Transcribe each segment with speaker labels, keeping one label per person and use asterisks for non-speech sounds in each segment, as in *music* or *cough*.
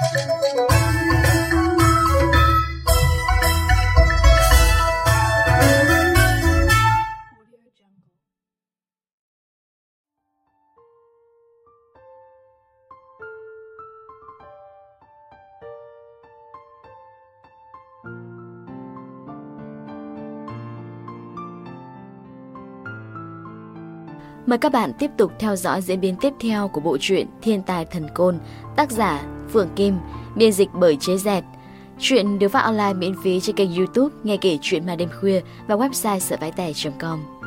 Speaker 1: Mời các bạn tiếp tục theo dõi diễn biến tiếp theo của bộ truyện Thiên tài thần côn, tác giả Phượng Kim, biên dịch bởi Chế Dẹt. Chuyện được phát online miễn phí trên kênh youtube Nghe kể chuyện mà đêm khuya và website sởvaitẻ.com.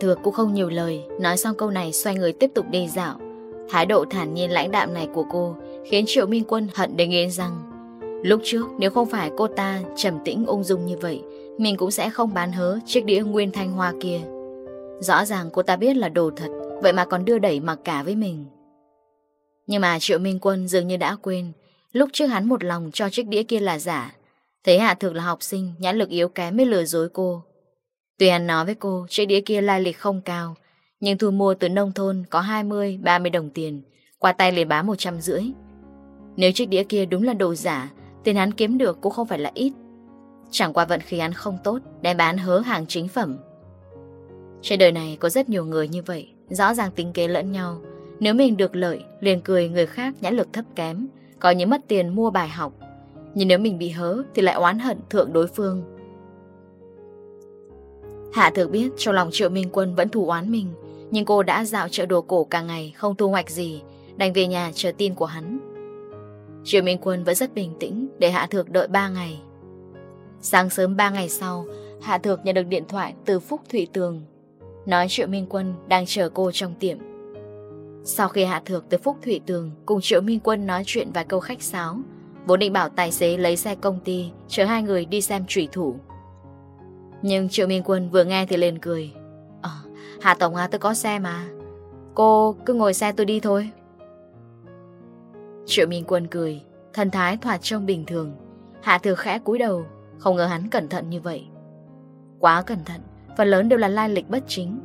Speaker 1: Thược cũng không nhiều lời. Nói xong câu này, xoay người tiếp tục đi dạo. Thái độ thản nhiên lãnh đạm này của cô Khiến Triệu Minh Quân hận đến nghiến rằng Lúc trước, nếu không phải cô ta trầm tĩnh ung dung như vậy, Mình cũng sẽ không bán hớ chiếc đĩa nguyên thanh hoa kia. Rõ ràng cô ta biết là đồ thật, Vậy mà còn đưa đẩy mặc cả với mình. Nhưng mà Triệu Minh Quân dường như đã quên, Lúc trước hắn một lòng cho chiếc đĩa kia là giả. Thế Hạ thực là học sinh, Nhãn lực yếu kém mới lừa dối cô. Tuy anh nói với cô chiếc đĩa kia lai lịch không cao, nhưng thu mua từ nông thôn có 20-30 đồng tiền, qua tay liền bán rưỡi Nếu chiếc đĩa kia đúng là đồ giả, tiền hắn kiếm được cũng không phải là ít. Chẳng qua vận khí hắn không tốt, đem bán hớ hàng chính phẩm. Trên đời này có rất nhiều người như vậy, rõ ràng tính kế lẫn nhau. Nếu mình được lợi, liền cười người khác nhãn lực thấp kém, có những mất tiền mua bài học. Nhưng nếu mình bị hớ thì lại oán hận thượng đối phương, Hạ thực biết trong lòng triệu Minh Quân vẫn thù oán mình, nhưng cô đã dạo chợ đồ cổ cả ngày không thu hoạch gì, đành về nhà chờ tin của hắn. Triệu Minh Quân vẫn rất bình tĩnh để Hạ Thược đợi 3 ngày. Sáng sớm 3 ngày sau, Hạ Thược nhận được điện thoại từ Phúc Thụy Tường. Nói Triệu Minh Quân đang chờ cô trong tiệm. Sau khi Hạ Thược từ Phúc Thụy Tường cùng Triệu Minh Quân nói chuyện vài câu khách sáo, vốn định bảo tài xế lấy xe công ty chờ hai người đi xem trùy thủ. Nhưng Triệu Minh Quân vừa nghe thì lên cười. Ờ, à, Hạ Tổng à tôi có xe mà. Cô cứ ngồi xe tôi đi thôi. Triệu Minh Quân cười Thần thái thoạt trông bình thường. Hạ thừa khẽ cúi đầu Không ngờ hắn cẩn thận như vậy. Quá cẩn thận Phần lớn đều là lai lịch bất chính.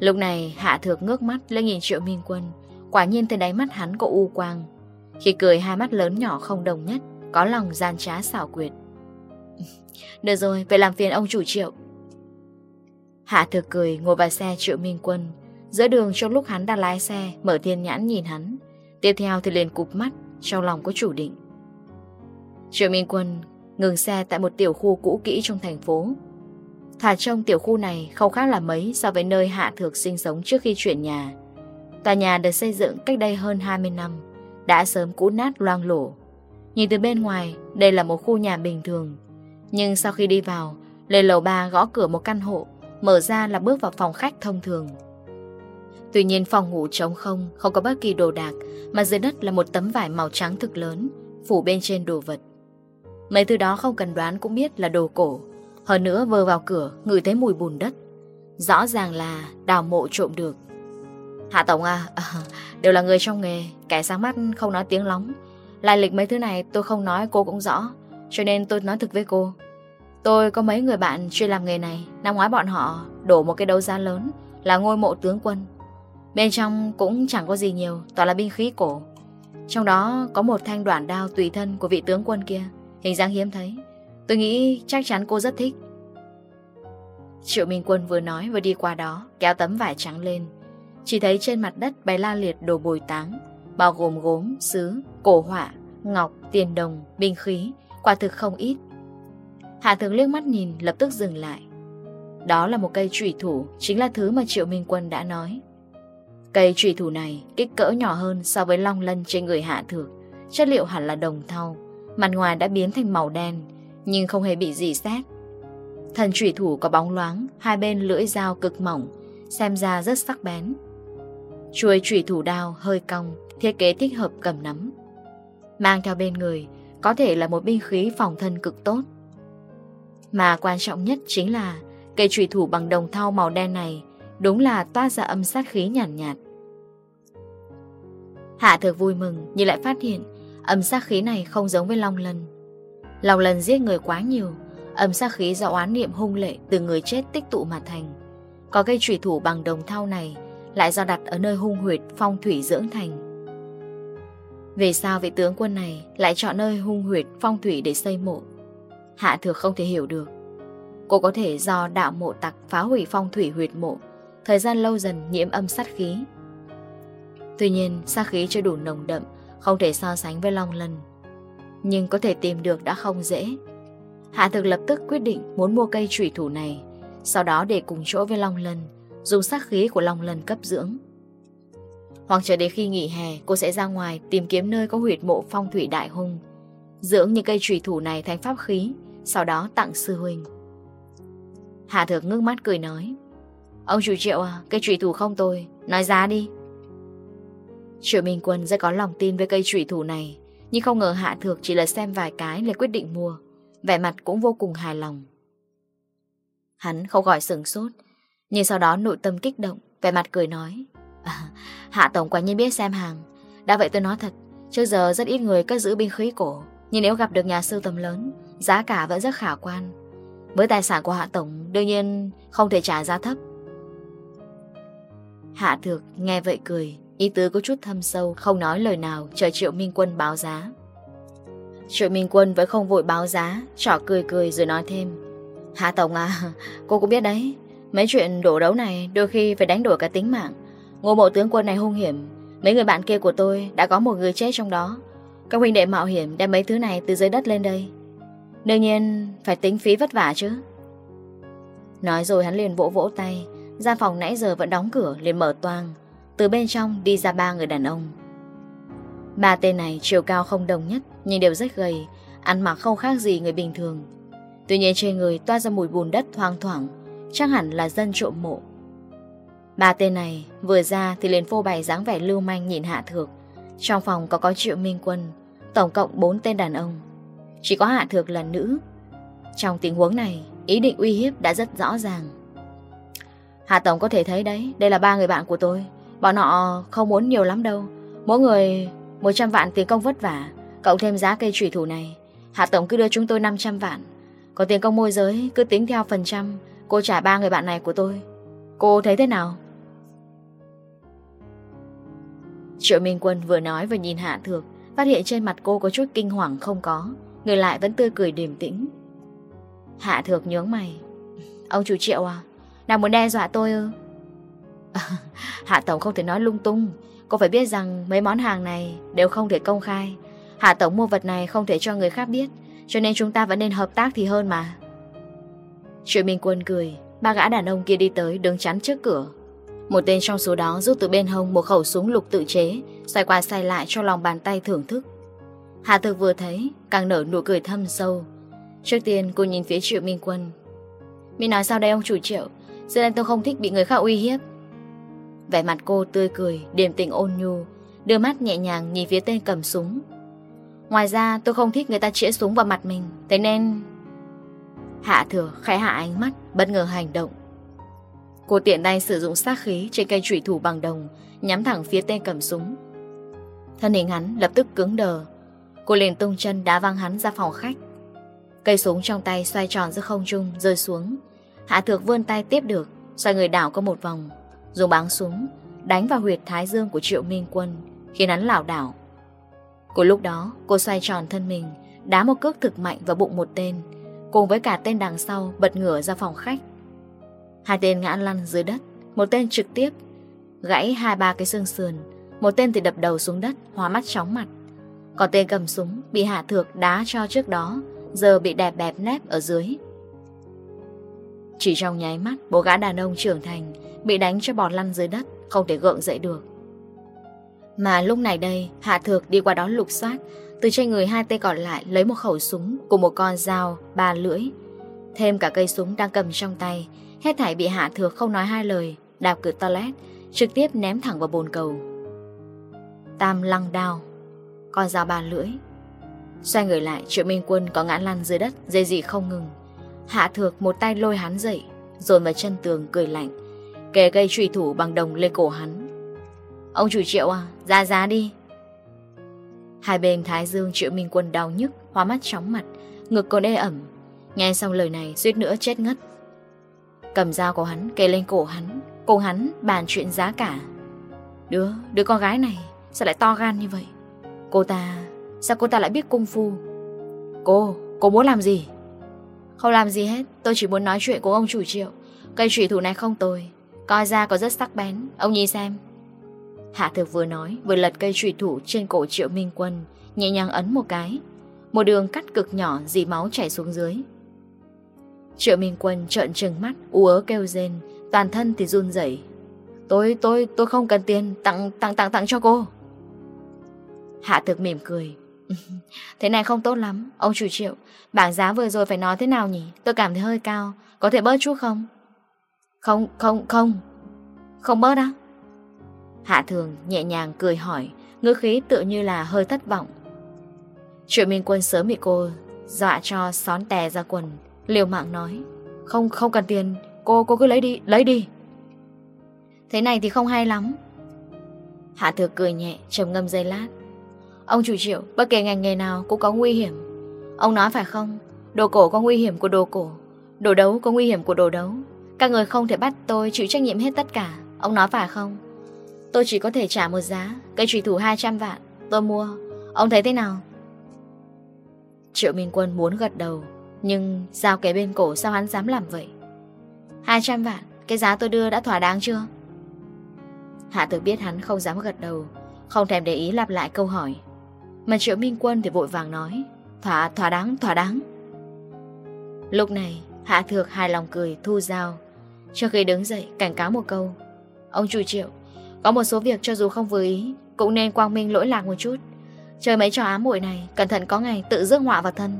Speaker 1: Lúc này Hạ Thược ngước mắt lên nhìn Triệu Minh Quân Quả nhiên thấy đáy mắt hắn có u quang. Khi cười hai mắt lớn nhỏ không đồng nhất Có lòng gian trá xảo quyệt. Được rồi, về làm phiền ông chủ triệu. Hạ thực cười ngồi vào xe triệu Minh Quân. Giữa đường trong lúc hắn đang lái xe, mở thiên nhãn nhìn hắn. Tiếp theo thì liền cụp mắt, trong lòng có chủ định. Triệu Minh Quân ngừng xe tại một tiểu khu cũ kỹ trong thành phố. Thả trong tiểu khu này không khác là mấy so với nơi Hạ Thược sinh sống trước khi chuyển nhà. Tòa nhà được xây dựng cách đây hơn 20 năm, đã sớm cũ nát loang lổ. Nhìn từ bên ngoài, đây là một khu nhà bình thường, nhưng sau khi đi vào, lên lầu 3 gõ cửa một căn hộ, mở ra là bước vào phòng khách thông thường. Tuy nhiên phòng ngủ trống không, không có bất kỳ đồ đạc, mà dưới đất là một tấm vải màu trắng thực lớn, phủ bên trên đồ vật. Mấy thứ đó không cần đoán cũng biết là đồ cổ. Hơn nữa vừa vào cửa, ngửi thấy mùi bùn đất. Rõ ràng là đào mộ trộm được. Hạ Tổng à, à đều là người trong nghề, kẻ sáng mắt không nói tiếng lóng. Lại lịch mấy thứ này tôi không nói cô cũng rõ, cho nên tôi nói thực với cô. Tôi có mấy người bạn chuyên làm nghề này Năm ngoái bọn họ đổ một cái đấu giá lớn Là ngôi mộ tướng quân. Bên trong cũng chẳng có gì nhiều Toàn là binh khí cổ. Trong đó có một thanh đoạn đao tùy thân Của vị tướng quân kia Hình dáng hiếm thấy. Tôi nghĩ chắc chắn cô rất thích. Triệu Minh Quân vừa nói vừa đi qua đó Kéo tấm vải trắng lên. Chỉ thấy trên mặt đất bày la liệt đồ bồi táng Bao gồm gốm, sứ, cổ họa Ngọc, tiền đồng, binh khí Quả thực không ít. Hạ Thường liếc mắt nhìn, lập tức dừng lại. Đó là một cây trùy thủ, Chính là thứ mà Triệu Minh Quân đã nói. Cây trùy thủ này kích cỡ nhỏ hơn so với long lân trên người Hạ Thược, Chất liệu hẳn là đồng thau, Mặt ngoài đã biến thành màu đen, Nhưng không hề bị gì xét. Thần trùy thủ có bóng loáng, Hai bên lưỡi dao cực mỏng, Xem ra rất sắc bén. Chuôi trùy thủ đao hơi cong, Thiết kế thích hợp cầm nắm. Mang theo bên người, Có thể là một binh khí phòng thân cực tốt. Mà quan trọng nhất chính là cây trùy thủ bằng đồng thau màu đen này đúng là toa ra âm sát khí nhàn nhạt, nhạt. Hạ thực vui mừng nhưng lại phát hiện âm sát khí này không giống với Long Lân. Long Lân giết người quá nhiều, âm sát khí do oán niệm hung lệ từ người chết tích tụ mà thành. Có cây trùy thủ bằng đồng thau này lại do đặt ở nơi hung huyệt phong thủy dưỡng thành. Về sao vị tướng quân này lại chọn nơi hung huyệt phong thủy để xây mộ Hạ thừa không thể hiểu được. Cô có thể do đạo mộ tặc phá hủy phong thủy huyệt mộ, thời gian lâu dần nhiễm âm sát khí. Tuy nhiên, sát khí chưa đủ nồng đậm, không thể so sánh với Long Lân. Nhưng có thể tìm được đã không dễ. Hạ Thược lập tức quyết định muốn mua cây trùy thủ này, sau đó để cùng chỗ với Long Lân, dùng sát khí của Long Lân cấp dưỡng. Hoặc chờ đến khi nghỉ hè, cô sẽ ra ngoài tìm kiếm nơi có huyệt mộ phong thủy đại hung, dưỡng những cây trùy thủ này thành pháp khí, sau đó tặng sư huynh. Hà Thược ngước mắt cười nói, Ông chủ triệu à, cây trụy thủ không tôi, nói giá đi. Triệu Minh Quân rất có lòng tin với cây trụy thủ này, nhưng không ngờ Hạ Thược chỉ là xem vài cái lại quyết định mua, vẻ mặt cũng vô cùng hài lòng. Hắn không gọi sửng sốt, nhưng sau đó nội tâm kích động, vẻ mặt cười nói, à, Hạ Tổng quả nhiên biết xem hàng, đã vậy tôi nói thật, trước giờ rất ít người cất giữ binh khí cổ, nhưng nếu gặp được nhà sư tầm lớn, giá cả vẫn rất khả quan. Với tài sản của Hạ Tổng, đương nhiên không thể trả giá thấp. Hạ Thược nghe vậy cười, ý tứ có chút thâm sâu, không nói lời nào, chờ Triệu Minh Quân báo giá. Triệu Minh Quân vẫn không vội báo giá, chỏ cười cười rồi nói thêm. Hạ Tổng à, *laughs* cô cũng biết đấy, mấy chuyện đổ đấu này đôi khi phải đánh đổi cả tính mạng. Ngô bộ tướng quân này hung hiểm, mấy người bạn kia của tôi đã có một người chết trong đó. Các huynh đệ mạo hiểm đem mấy thứ này từ dưới đất lên đây. Đương nhiên, phải tính phí vất vả chứ. Nói rồi hắn liền vỗ vỗ tay. Gian phòng nãy giờ vẫn đóng cửa, liền mở toang. Từ bên trong đi ra ba người đàn ông. Ba tên này chiều cao không đồng nhất Nhưng đều rất gầy, Ăn mặc không khác gì người bình thường. Tuy nhiên trên người toa ra mùi bùn đất thoang thoảng, Chắc hẳn là dân trộm mộ. Ba tên này vừa ra thì liền phô bày dáng vẻ lưu manh nhìn hạ thược. Trong phòng có có triệu minh quân, Tổng cộng 4 tên đàn ông. Chỉ có Hạ Thược là nữ. Trong tình huống này, Ý định uy hiếp đã rất rõ ràng. Hạ Tổng có thể thấy đấy, Đây là ba người bạn của tôi. Bọn họ không muốn nhiều lắm đâu. Mỗi người 100 vạn tiền công vất vả, Cộng thêm giá cây trùy thủ này. Hạ Tổng cứ đưa chúng tôi 500 vạn. Còn tiền công môi giới cứ tính theo phần trăm. Cô trả ba người bạn này của tôi. Cô thấy thế nào? Triệu Minh Quân vừa nói vừa nhìn Hạ Thược, Phát hiện trên mặt cô có chút kinh hoàng không có. Người lại vẫn tươi cười điềm tĩnh. Hạ thược nhướng mày. Ông chủ triệu à? Nào muốn đe dọa tôi ư? *laughs* Hạ tổng không thể nói lung tung. Cô phải biết rằng mấy món hàng này Đều không thể công khai. Hạ tổng mua vật này không thể cho người khác biết, Cho nên chúng ta vẫn nên hợp tác thì hơn mà. Triệu Minh Quân cười. Ba gã đàn ông kia đi tới, đứng chắn trước cửa. Một tên trong số đó rút từ bên hông Một khẩu súng lục tự chế, Xoay qua xoay lại cho lòng bàn tay thưởng thức. Hạ Thực vừa thấy, Càng nở nụ cười thâm sâu. Trước tiên, cô nhìn phía Triệu Minh Quân. Mình nói sao đây, ông chủ Triệu? Giờ nên tôi không thích bị người khác uy hiếp. Vẻ mặt cô tươi cười, Điềm tình ôn nhu, Đưa mắt nhẹ nhàng nhìn phía tên cầm súng. Ngoài ra, tôi không thích người ta chĩa súng vào mặt mình, Thế nên Hạ thừa khẽ hạ ánh mắt, Bất ngờ hành động. Cô tiện tay sử dụng sát khí trên cây trụy thủ bằng đồng, Nhắm thẳng phía tên cầm súng. Thân hình hắn lập tức cứng đờ Cô liền tung chân đá văng hắn ra phòng khách. Cây súng trong tay xoay tròn giữa không trung, Rơi xuống. Hạ thược vươn tay tiếp được, Xoay người đảo có một vòng, Dùng báng súng Đánh vào huyệt thái dương của triệu minh quân, Khiến hắn lảo đảo. Cùng lúc đó, cô xoay tròn thân mình, Đá một cước thực mạnh vào bụng một tên, Cùng với cả tên đằng sau bật ngửa ra phòng khách. Hai tên ngã lăn dưới đất, Một tên trực tiếp Gãy hai ba cái xương sườn, Một tên thì đập đầu xuống đất Hóa mắt chóng mặt. Còn tên cầm súng bị Hạ Thược đá cho trước đó, giờ bị đẹp bẹp nép ở dưới. Chỉ trong nháy mắt, bố gã đàn ông trưởng thành bị đánh cho bọt lăn dưới đất, không thể gượng dậy được. Mà lúc này đây, Hạ Thược đi qua đó lục soát, từ trên người hai tay còn lại lấy một khẩu súng cùng một con dao, ba lưỡi. Thêm cả cây súng đang cầm trong tay, hết thảy bị Hạ Thược không nói hai lời, đạp cửa toilet, trực tiếp ném thẳng vào bồn cầu. Tam lăng đao con dao ba lưỡi. Xoay người lại triệu minh quân có ngã lăn dưới đất Dây dị không ngừng. Hạ thược một tay lôi hắn dậy Dồn vào chân tường cười lạnh. Kề cây trùy thủ bằng đồng lên cổ hắn. Ông chủ triệu à Ra giá đi. Hai bên thái dương triệu minh quân đau nhức Hóa mắt chóng mặt Ngực còn ê ẩm. Nghe xong lời này suýt nữa chết ngất. Cầm dao của hắn kề lên cổ hắn Cùng hắn bàn chuyện giá cả. Đứa, đứa con gái này Sao lại to gan như vậy? Cô ta... Sao cô ta lại biết cung phu? Cô, cô muốn làm gì? Không làm gì hết, tôi chỉ muốn nói chuyện của ông chủ triệu. Cây trụy thủ này không tồi, coi ra có rất sắc bén, ông nhìn xem. Hạ thực vừa nói, vừa lật cây trụy thủ trên cổ triệu minh quân, nhẹ nhàng ấn một cái. Một đường cắt cực nhỏ dì máu chảy xuống dưới. Triệu Minh Quân trợn trừng mắt, u ớ kêu rên, toàn thân thì run rẩy. Tôi, tôi, tôi không cần tiền, tặng, tặng, tặng, tặng cho cô. Hạ thực mỉm cười. cười *laughs* Thế này không tốt lắm, Ông chủ triệu. Bảng giá vừa rồi phải nói thế nào nhỉ? Tôi cảm thấy hơi cao. Có thể bớt chút không? Không không không. Không bớt á? Hạ thường nhẹ nhàng cười hỏi. Ngữ khí tự như là hơi thất vọng. Chuyện Minh Quân sớm bị cô Dọa cho xón tè ra quần, Liều mạng nói. Không không cần tiền. Cô cô cứ lấy đi Lấy đi. Thế này thì không hay lắm. Hạ thừa cười nhẹ, trầm ngâm dây lát. Ông chủ triệu, Bất kể ngành nghề nào cũng có nguy hiểm. Ông nói phải không? Đồ cổ có nguy hiểm của đồ cổ, Đồ đấu có nguy hiểm của đồ đấu. Các người không thể bắt tôi chịu trách nhiệm hết tất cả, Ông nói phải không? Tôi chỉ có thể trả một giá, Cây trùy thủ 200 vạn, Tôi mua. Ông thấy thế nào? Triệu Minh Quân muốn gật đầu, Nhưng dao cái bên cổ sao hắn dám làm vậy? 200 vạn, Cái giá tôi đưa đã thỏa đáng chưa? Hạ tử biết hắn không dám gật đầu, Không thèm để ý lặp lại câu hỏi. Mà Triệu Minh Quân thì vội vàng nói Thỏa, thỏa đáng, thỏa đáng. Lúc này Hạ Thược hài lòng cười thu dao. Cho khi đứng dậy cảnh cáo một câu Ông chủ Triệu Có một số việc cho dù không vừa ý Cũng nên quang minh lỗi lạc một chút. Chơi mấy trò ám muội này Cẩn thận có ngày tự rước họa vào thân.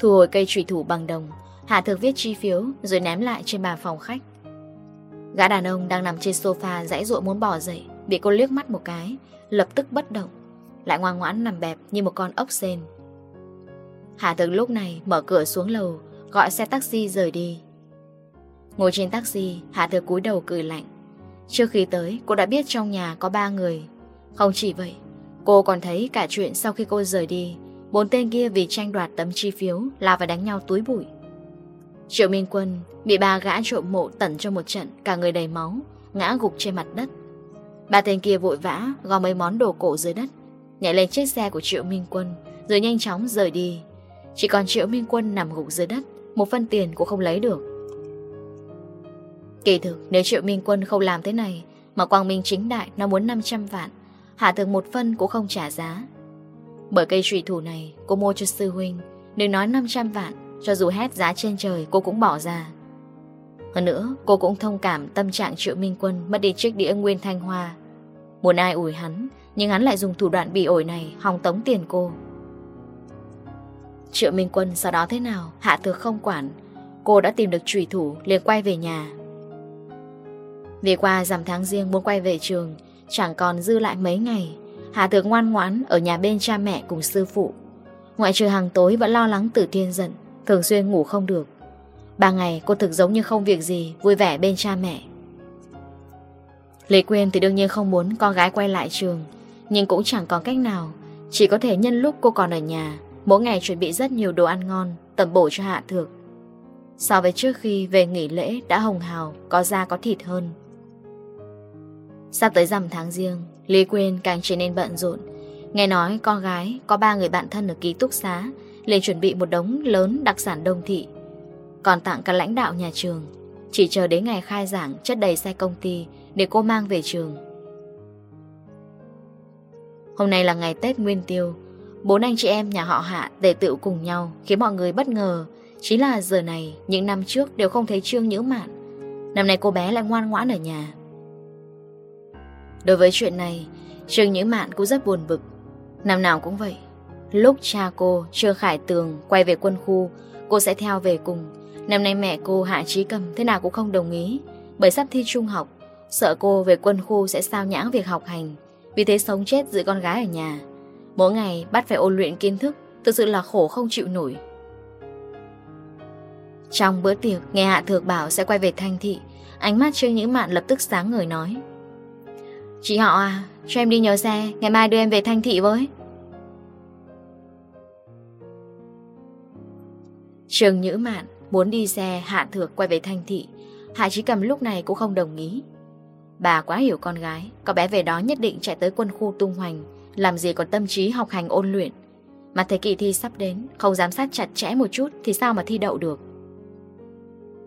Speaker 1: Thu hồi cây trùy thủ bằng đồng Hạ Thược viết chi phiếu Rồi ném lại trên bàn phòng khách. Gã đàn ông đang nằm trên sofa dãy ruộng muốn bỏ dậy Bị cô liếc mắt một cái lập tức bất động, lại ngoan ngoãn nằm bẹp như một con ốc sên. Hà Thực lúc này mở cửa xuống lầu, gọi xe taxi rời đi. Ngồi trên taxi, Hạ thực cúi đầu cười lạnh. Trước khi tới, cô đã biết trong nhà có ba người. Không chỉ vậy, cô còn thấy cả chuyện sau khi cô rời đi, bốn tên kia vì tranh đoạt tấm chi phiếu là phải đánh nhau túi bụi. Triệu Minh Quân bị ba gã trộm mộ tẩn cho một trận, cả người đầy máu, ngã gục trên mặt đất. Ba tên kia vội vã gom mấy món đồ cổ dưới đất, Nhảy lên chiếc xe của Triệu Minh Quân, Rồi nhanh chóng rời đi. Chỉ còn Triệu Minh Quân nằm gục dưới đất, Một phân tiền cũng không lấy được. Kỳ thực, nếu Triệu Minh Quân không làm thế này, Mà Quang Minh chính đại nó muốn 500 vạn, Hạ thường một phân cũng không trả giá. Bởi cây trùy thủ này Cô mua cho sư huynh Đừng nói 500 vạn, Cho dù hết giá trên trời cô cũng bỏ ra. Hơn nữa, cô cũng thông cảm tâm trạng Triệu Minh Quân mất đi chiếc đĩa Nguyên Thanh Hoa. Muốn ai ủi hắn, nhưng hắn lại dùng thủ đoạn bị ổi này hòng tống tiền cô. Triệu Minh Quân sau đó thế nào, Hạ Thược không quản. Cô đã tìm được trùy thủ, liền quay về nhà. Vì qua giảm tháng riêng muốn quay về trường, chẳng còn dư lại mấy ngày. Hạ Thược ngoan ngoãn ở nhà bên cha mẹ cùng sư phụ. Ngoại trừ hàng tối vẫn lo lắng tử thiên giận, thường xuyên ngủ không được. Ba ngày cô thực giống như không việc gì, Vui vẻ bên cha mẹ. Lê Quyên thì đương nhiên không muốn Con gái quay lại trường, Nhưng cũng chẳng còn cách nào. Chỉ có thể nhân lúc cô còn ở nhà, Mỗi ngày chuẩn bị rất nhiều đồ ăn ngon, Tẩm bổ cho Hạ Thược. So với trước khi về nghỉ lễ đã hồng hào, Có da có thịt hơn. Sắp tới rằm tháng riêng, Lê Quyên càng trở nên bận rộn. Nghe nói con gái có ba người bạn thân ở ký túc xá, liền chuẩn bị một đống lớn đặc sản đông thị còn tặng cả lãnh đạo nhà trường. Chỉ chờ đến ngày khai giảng chất đầy xe công ty để cô mang về trường. Hôm nay là ngày Tết Nguyên Tiêu. Bốn anh chị em nhà họ Hạ để tựu cùng nhau khiến mọi người bất ngờ. Chính là giờ này, những năm trước đều không thấy Trương Nhữ Mạn. Năm nay cô bé lại ngoan ngoãn ở nhà. Đối với chuyện này, Trương Nhữ Mạn cũng rất buồn bực. Năm nào cũng vậy. Lúc cha cô, Trương Khải Tường, quay về quân khu, cô sẽ theo về cùng. Năm nay mẹ cô Hạ Trí Cầm thế nào cũng không đồng ý. Bởi sắp thi trung học, Sợ cô về quân khu sẽ sao nhãng việc học hành. Vì thế sống chết giữ con gái ở nhà. Mỗi ngày bắt phải ôn luyện kiến thức, Thực sự là khổ không chịu nổi. Trong bữa tiệc, Nghe Hạ Thược bảo sẽ quay về Thanh Thị, Ánh mắt Trương Nhữ Mạn lập tức sáng người nói. Chị họ à Cho em đi nhờ xe, Ngày mai đưa em về Thanh Thị với. Trương Nhữ Mạn Muốn đi xe, Hạ Thược quay về Thanh Thị. Hạ trí Cầm lúc này cũng không đồng ý. Bà quá hiểu con gái, Có bé về đó nhất định chạy tới quân khu tung hoành, Làm gì còn tâm trí học hành ôn luyện. Mà thấy kỳ thi sắp đến, Không giám sát chặt chẽ một chút Thì sao mà thi đậu được?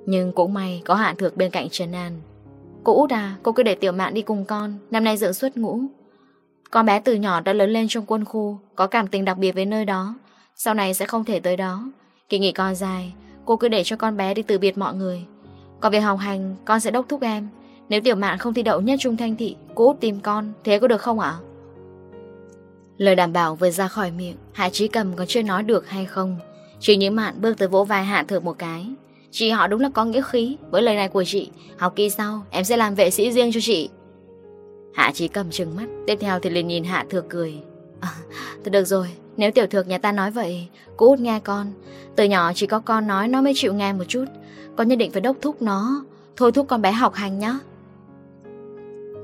Speaker 1: Nhưng cũng may có Hạ Thược bên cạnh Trần An. Cô út à Cô cứ để tiểu mạng đi cùng con, Năm nay dưỡng xuất ngũ. Con bé từ nhỏ đã lớn lên trong quân khu, Có cảm tình đặc biệt với nơi đó, Sau này sẽ không thể tới đó. Kỳ nghỉ con dài Cô cứ để cho con bé đi từ biệt mọi người. Còn về học hành, con sẽ đốc thúc em. Nếu tiểu mạn không thi đậu nhất trung thanh thị, Cô út tìm con, Thế có được không ạ? Lời đảm bảo vừa ra khỏi miệng, Hạ trí cầm còn chưa nói được hay không. Chỉ những Mạn bước tới vỗ vai Hạ Thược một cái. Chị họ đúng là có nghĩa khí. Với lời này của chị, Học kỳ sau, em sẽ làm vệ sĩ riêng cho chị. Hạ trí cầm trừng mắt, Tiếp theo thì liền nhìn Hạ Thược cười à, được rồi Nếu tiểu thược nhà ta nói vậy Cô út nghe con. Từ nhỏ chỉ có con nói nó mới chịu nghe một chút. Con nhất định phải đốc thúc nó. Thôi thúc con bé học hành nhá.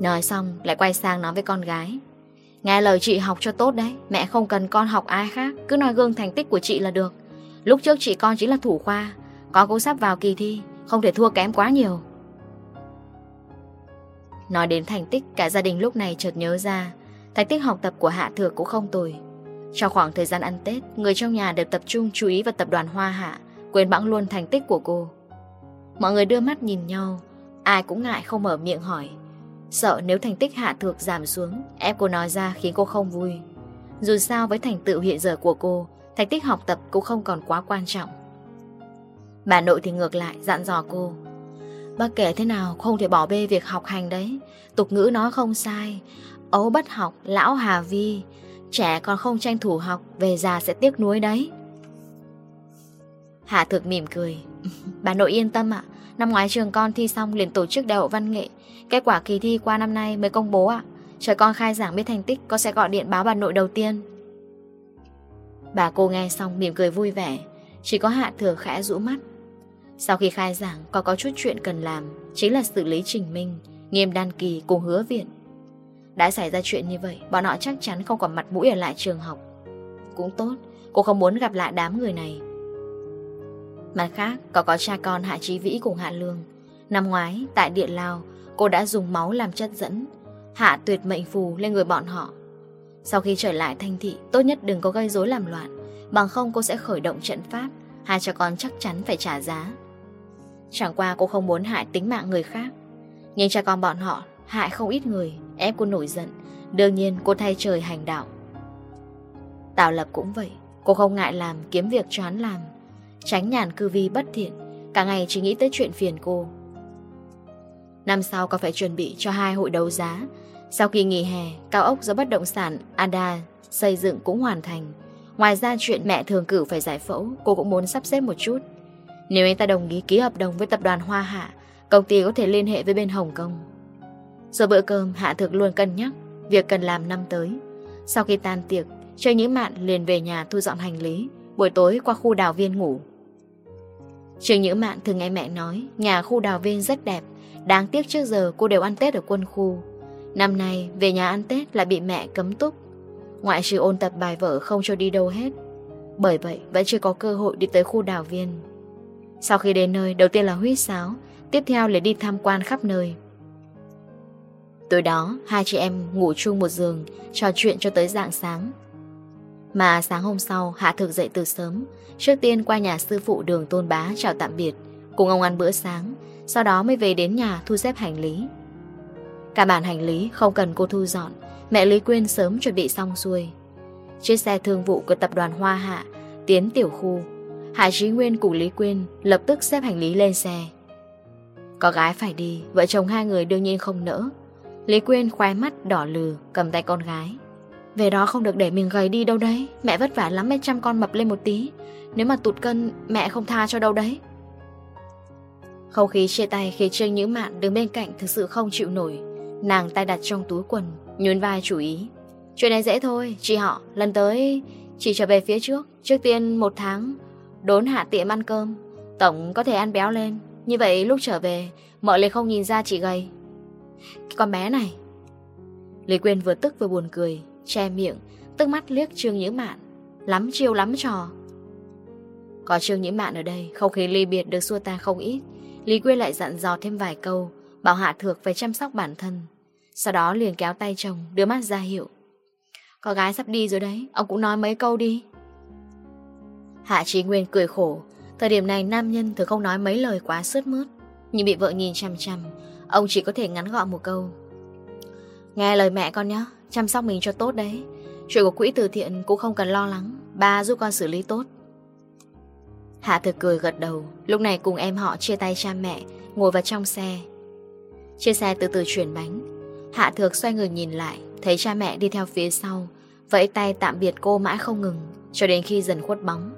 Speaker 1: Nói xong lại quay sang nói với con gái. Nghe lời chị học cho tốt đấy Mẹ không cần con học ai khác Cứ nói gương thành tích của chị là được. Lúc trước chị con chỉ là thủ khoa Con cũng sắp vào kỳ thi Không thể thua kém quá nhiều. Nói đến thành tích Cả gia đình lúc này chợt nhớ ra Thành tích học tập của Hạ Thược cũng không tồi. Trong khoảng thời gian ăn Tết, Người trong nhà đều tập trung chú ý vào tập đoàn Hoa Hạ, Quên bẵng luôn thành tích của cô. Mọi người đưa mắt nhìn nhau, Ai cũng ngại không mở miệng hỏi. Sợ nếu thành tích Hạ Thược giảm xuống, Ép cô nói ra khiến cô không vui. Dù sao với thành tựu hiện giờ của cô, Thành tích học tập cũng không còn quá quan trọng. Bà nội thì ngược lại, dặn dò cô. Bác kể thế nào, không thể bỏ bê việc học hành đấy. Tục ngữ nói không sai ấu bất học, lão Hà Vi. Trẻ còn không tranh thủ học, Về già sẽ tiếc nuối đấy. Hà Thực mỉm cười. *laughs* Bà nội yên tâm ạ. Năm ngoái trường con thi xong liền tổ chức đại hội văn nghệ. Kết quả kỳ thi qua năm nay mới công bố ạ. Trời con khai giảng biết thành tích, Con sẽ gọi điện báo bà nội đầu tiên. Bà cô nghe xong mỉm cười vui vẻ. Chỉ có Hạ Thừa khẽ rũ mắt. Sau khi khai giảng còn có chút chuyện cần làm, Chính là xử lý Trình Minh, Nghiêm đan kỳ cùng hứa viện. Đã xảy ra chuyện như vậy, Bọn họ chắc chắn không còn mặt mũi ở lại trường học. Cũng tốt, Cô không muốn gặp lại đám người này. Mặt khác, có có cha con Hạ Trí Vĩ cùng Hạ Lương. Năm ngoái, tại Điện lao Cô đã dùng máu làm chất dẫn. Hạ tuyệt mệnh phù lên người bọn họ. Sau khi trở lại thanh thị, Tốt nhất đừng có gây rối làm loạn. Bằng không, cô sẽ khởi động trận pháp. Hai cha con chắc chắn phải trả giá. Chẳng qua cô không muốn hại tính mạng người khác. Nhưng cha con bọn họ hại không ít người. Ép cô nổi giận. Đương nhiên cô thay trời hành đạo. Tạo lập cũng vậy, Cô không ngại làm kiếm việc cho hắn làm. Tránh nhàn cư vi bất thiện, Cả ngày chỉ nghĩ tới chuyện phiền cô. Năm sau có phải chuẩn bị cho hai hội đấu giá. Sau khi nghỉ hè, Cao ốc do bất động sản Ada xây dựng cũng hoàn thành. Ngoài ra chuyện mẹ thường cử phải giải phẫu, Cô cũng muốn sắp xếp một chút. Nếu anh ta đồng ý ký hợp đồng với tập đoàn Hoa Hạ, Công ty có thể liên hệ với bên Hồng Kông. Rồi bữa cơm Hạ Thực luôn cân nhắc, Việc cần làm năm tới. Sau khi tan tiệc Chơi nhĩ mạn liền về nhà thu dọn hành lý, Buổi tối qua khu đào viên ngủ. Trường Nhữ Mạn thường nghe mẹ nói, Nhà khu đào viên rất đẹp, Đáng tiếc trước giờ cô đều ăn Tết ở quân khu. Năm nay, về nhà ăn Tết lại bị mẹ cấm túc. Ngoại trừ ôn tập bài vở không cho đi đâu hết. Bởi vậy, vẫn chưa có cơ hội đi tới khu đào viên. Sau khi đến nơi, đầu tiên là huyết sáo, Tiếp theo là đi tham quan khắp nơi. Tối đó, hai chị em ngủ chung một giường, trò chuyện cho tới rạng sáng. Mà sáng hôm sau, Hạ Thực dậy từ sớm, trước tiên qua nhà sư phụ đường Tôn Bá chào tạm biệt, cùng ông ăn bữa sáng, sau đó mới về đến nhà thu xếp hành lý. Cả bản hành lý không cần cô thu dọn, mẹ Lý Quyên sớm chuẩn bị xong xuôi. Chiếc xe thương vụ của tập đoàn Hoa Hạ tiến tiểu khu. Hạ Trí Nguyên cùng Lý Quyên lập tức xếp hành lý lên xe. Có gái phải đi, vợ chồng hai người đương nhiên không nỡ. Lý Quyên khoái mắt đỏ lừ, Cầm tay con gái. Về đó không được để mình gầy đi đâu đấy, Mẹ vất vả lắm mới chăm con mập lên một tí. Nếu mà tụt cân, mẹ không tha cho đâu đấy. Không khí chia tay khi Trinh Nhữ Mạn đứng bên cạnh thực sự không chịu nổi. Nàng tay đặt trong túi quần, Nhún vai chủ ý. Chuyện này dễ thôi, chị họ, Lần tới chỉ trở về phía trước Trước tiên một tháng, Đốn hạ tiệm ăn cơm. Tổng có thể ăn béo lên. Như vậy lúc trở về, Mọi người không nhìn ra chị gầy. Cái con bé này. Lý Quyên vừa tức vừa buồn cười, Che miệng, Tức mắt liếc Trương Nhữ Mạn. Lắm chiêu, lắm trò. Có Trương Nhữ Mạn ở đây, Không khí ly biệt được xua tan không ít. Lý Quyên lại dặn dò thêm vài câu, Bảo Hạ Thược phải chăm sóc bản thân. Sau đó liền kéo tay chồng, Đưa mắt ra hiệu. Có gái sắp đi rồi đấy, Ông cũng nói mấy câu đi. Hạ Trí Nguyên cười khổ. Thời điểm này nam nhân thường không nói mấy lời quá sướt mướt. Nhưng bị vợ nhìn chăm chăm Ông chỉ có thể ngắn gọn một câu. Nghe lời mẹ con nhé, Chăm sóc mình cho tốt đấy. Chuyện của quỹ từ thiện cũng không cần lo lắng, Ba giúp con xử lý tốt. Hạ thực cười gật đầu, Lúc này cùng em họ chia tay cha mẹ, Ngồi vào trong xe. Chiếc xe từ từ chuyển bánh. Hạ thược xoay người nhìn lại, Thấy cha mẹ đi theo phía sau, Vẫy tay tạm biệt cô mãi không ngừng, Cho đến khi dần khuất bóng.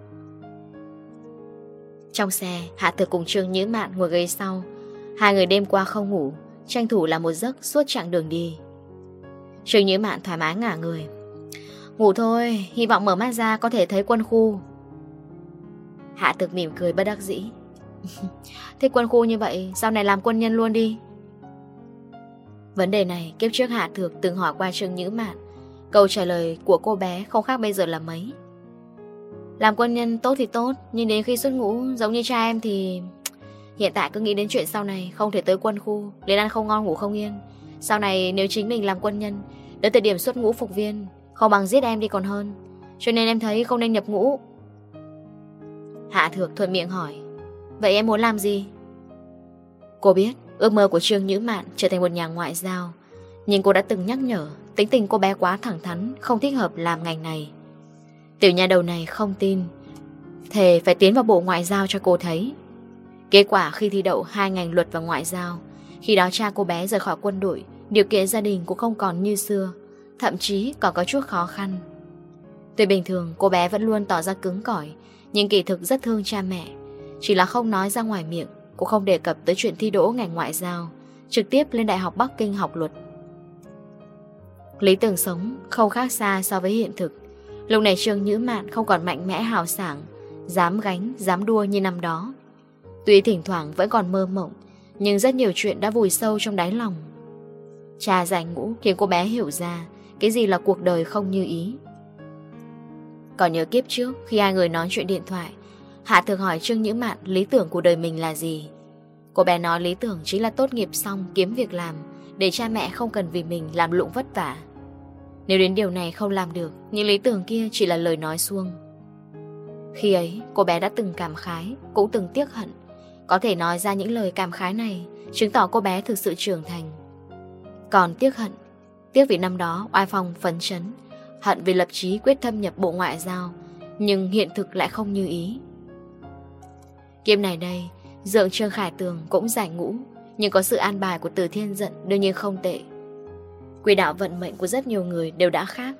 Speaker 1: Trong xe, Hạ thược cùng Trương Nhữ Mạn ngồi ghế sau Hai người đêm qua không ngủ, tranh thủ là một giấc suốt chặng đường đi. Trương nhĩ Mạn thoải mái ngả người. Ngủ thôi, hy vọng mở mắt ra có thể thấy quân khu. Hạ thực mỉm cười bất đắc dĩ. *laughs* Thế quân khu như vậy, sau này làm quân nhân luôn đi. Vấn đề này kiếp trước Hạ Thược từng hỏi qua Trương Nhữ Mạn. Câu trả lời của cô bé không khác bây giờ là mấy. Làm quân nhân tốt thì tốt, nhưng đến khi xuất ngũ giống như cha em thì Hiện tại cứ nghĩ đến chuyện sau này, Không thể tới quân khu, Liền ăn không ngon, ngủ không yên. Sau này nếu chính mình làm quân nhân, Đến thời điểm xuất ngũ phục viên, Không bằng giết em đi còn hơn. Cho nên em thấy không nên nhập ngũ. Hạ thược thuận miệng hỏi, Vậy em muốn làm gì? Cô biết, ước mơ của Trương Nhữ Mạn trở thành một nhà ngoại giao, Nhưng cô đã từng nhắc nhở, Tính tình cô bé quá thẳng thắn, Không thích hợp làm ngành này. Tiểu nhà đầu này không tin, Thề phải tiến vào bộ ngoại giao cho cô thấy. Kết quả khi thi đậu hai ngành luật và ngoại giao, khi đó cha cô bé rời khỏi quân đội, điều kiện gia đình cũng không còn như xưa, thậm chí còn có chút khó khăn. Tuy bình thường cô bé vẫn luôn tỏ ra cứng cỏi, nhưng kỳ thực rất thương cha mẹ. Chỉ là không nói ra ngoài miệng, cũng không đề cập tới chuyện thi đỗ ngành ngoại giao, trực tiếp lên Đại học Bắc Kinh học luật. Lý tưởng sống không khác xa so với hiện thực. Lúc này Trương Nhữ Mạn không còn mạnh mẽ hào sảng, dám gánh, dám đua như năm đó. Tuy thỉnh thoảng vẫn còn mơ mộng, Nhưng rất nhiều chuyện đã vùi sâu trong đáy lòng. Cha giải ngũ khiến cô bé hiểu ra Cái gì là cuộc đời không như ý. Còn nhớ kiếp trước, Khi hai người nói chuyện điện thoại, Hạ thường hỏi Trương Nhữ Mạn lý tưởng của đời mình là gì. Cô bé nói lý tưởng chính là tốt nghiệp xong kiếm việc làm Để cha mẹ không cần vì mình làm lụng vất vả. Nếu đến điều này không làm được, Những lý tưởng kia chỉ là lời nói suông Khi ấy, cô bé đã từng cảm khái, Cũng từng tiếc hận. Có thể nói ra những lời cảm khái này, Chứng tỏ cô bé thực sự trưởng thành. Còn tiếc hận, Tiếc vì năm đó Oai Phong phấn chấn, Hận vì lập chí quyết thâm nhập bộ ngoại giao, Nhưng hiện thực lại không như ý. Kiếm này đây, Dượng Trương Khải Tường cũng giải ngũ, Nhưng có sự an bài của Từ Thiên Dận Đương nhiên không tệ. Quỷ đạo vận mệnh của rất nhiều người đều đã khác.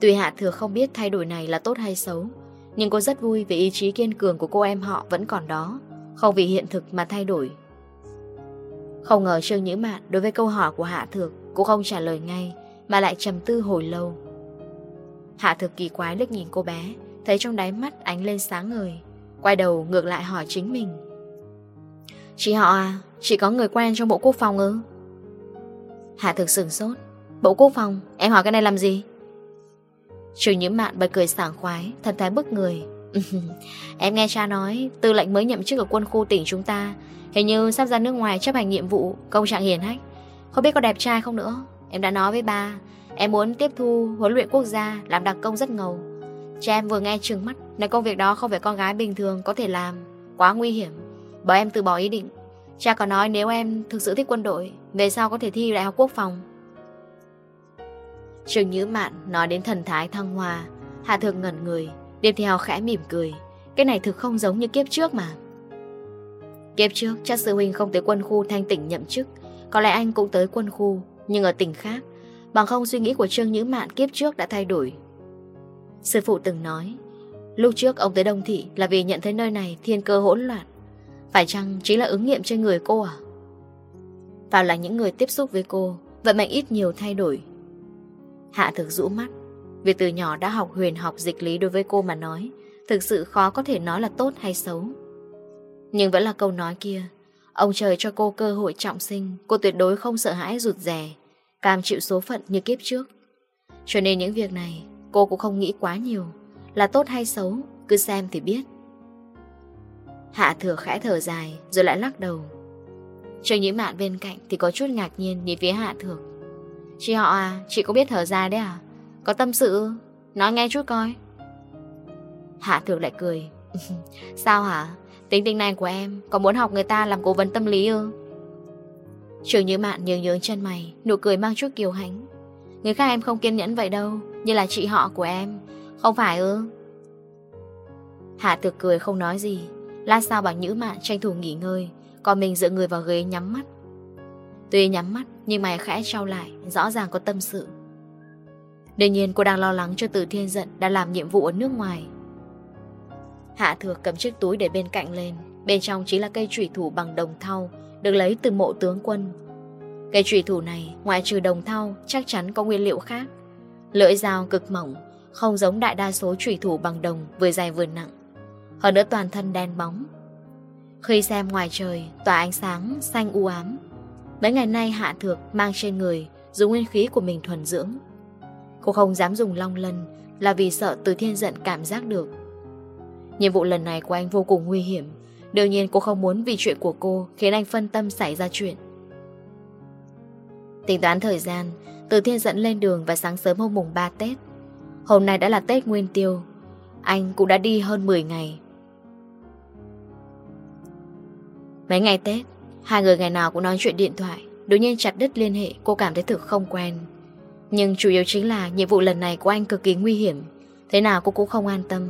Speaker 1: Tùy Hạ Thừa không biết thay đổi này là tốt hay xấu, Nhưng cô rất vui vì ý chí kiên cường của cô em họ vẫn còn đó. Không vì hiện thực mà thay đổi. Không ngờ Trương Nhữ Mạn đối với câu hỏi của Hạ Thược Cũng không trả lời ngay, Mà lại trầm tư hồi lâu. Hạ Thược kỳ quái liếc nhìn cô bé, Thấy trong đáy mắt ánh lên sáng ngời, Quay đầu ngược lại hỏi chính mình. Chị họ à Chị có người quen trong bộ quốc phòng ư? Hạ Thược sửng sốt. Bộ quốc phòng? Em hỏi cái này làm gì? Trương Nhữ Mạn bật cười sảng khoái, Thần thái bức người. *laughs* em nghe cha nói Tư lệnh mới nhậm chức ở quân khu tỉnh chúng ta. Hình như sắp ra nước ngoài chấp hành nhiệm vụ Công trạng hiền hách. Không biết có đẹp trai không nữa. Em đã nói với ba Em muốn tiếp thu huấn luyện quốc gia Làm đặc công rất ngầu. Cha em vừa nghe trừng mắt Là công việc đó không phải con gái bình thường có thể làm Quá nguy hiểm. Bảo em từ bỏ ý định. Cha còn nói nếu em thực sự thích quân đội Về sau có thể thi đại học quốc phòng. Trường Nhữ Mạn nói đến thần thái thăng hoa, Hạ thượng ngẩn người. Tiếp theo khẽ mỉm cười. Cái này thực không giống như kiếp trước mà. Kiếp trước, chắc sư huynh không tới quân khu thanh tỉnh nhậm chức. Có lẽ anh cũng tới quân khu, Nhưng ở tỉnh khác. Bằng không, suy nghĩ của Trương Nhữ Mạn kiếp trước đã thay đổi. Sư phụ từng nói, Lúc trước ông tới Đông Thị Là vì nhận thấy nơi này thiên cơ hỗn loạn. Phải chăng chính là ứng nghiệm trên người cô à? Và là những người tiếp xúc với cô, Vận mệnh ít nhiều thay đổi. Hạ thực rũ mắt. Việc từ nhỏ đã học huyền học dịch lý đối với cô mà nói, Thực sự khó có thể nói là tốt hay xấu. Nhưng vẫn là câu nói kia, Ông trời cho cô cơ hội trọng sinh, Cô tuyệt đối không sợ hãi rụt rè, Cam chịu số phận như kiếp trước. Cho nên những việc này, Cô cũng không nghĩ quá nhiều, Là tốt hay xấu, Cứ xem thì biết. Hạ thừa khẽ thở dài, Rồi lại lắc đầu. Trương Nhĩ Mạn bên cạnh thì có chút ngạc nhiên Nhìn phía Hạ Thược. Chị họ à Chị có biết thở dài đấy à? Có tâm sự, Nói nghe chút coi. Hạ Thượng lại cười. cười *laughs* Sao hả? Tính tình này của em, Có muốn học người ta làm cố vấn tâm lý ư? Trường như mạn nhường nhướng chân mày, Nụ cười mang chút kiều hãnh. Người khác em không kiên nhẫn vậy đâu, Như là chị họ của em, Không phải ư? Hạ Thượng cười không nói gì, Lát sau bảo nhữ mạn tranh thủ nghỉ ngơi, Còn mình dựa người vào ghế nhắm mắt. Tuy nhắm mắt, nhưng mày khẽ trao lại, Rõ ràng có tâm sự. Đương nhiên cô đang lo lắng cho Từ Thiên Dận đã làm nhiệm vụ ở nước ngoài. Hạ Thược cầm chiếc túi để bên cạnh lên. Bên trong chính là cây chủy thủ bằng đồng thau được lấy từ mộ tướng quân. Cây chủy thủ này ngoại trừ đồng thau chắc chắn có nguyên liệu khác. Lưỡi dao cực mỏng, không giống đại đa số chủy thủ bằng đồng vừa dài vừa nặng. Hơn nữa toàn thân đen bóng. Khi xem ngoài trời, tỏa ánh sáng xanh u ám. Mấy ngày nay Hạ Thược mang trên người dùng nguyên khí của mình thuần dưỡng. Cô không dám dùng long lân là vì sợ từ thiên giận cảm giác được. Nhiệm vụ lần này của anh vô cùng nguy hiểm. Đương nhiên cô không muốn vì chuyện của cô khiến anh phân tâm xảy ra chuyện. Tính toán thời gian, từ thiên dẫn lên đường và sáng sớm hôm mùng 3 Tết. Hôm nay đã là Tết Nguyên Tiêu. Anh cũng đã đi hơn 10 ngày. Mấy ngày Tết, hai người ngày nào cũng nói chuyện điện thoại. Đột nhiên chặt đứt liên hệ, cô cảm thấy thực không quen. Nhưng chủ yếu chính là nhiệm vụ lần này của anh cực kỳ nguy hiểm. Thế nào cô cũng không an tâm.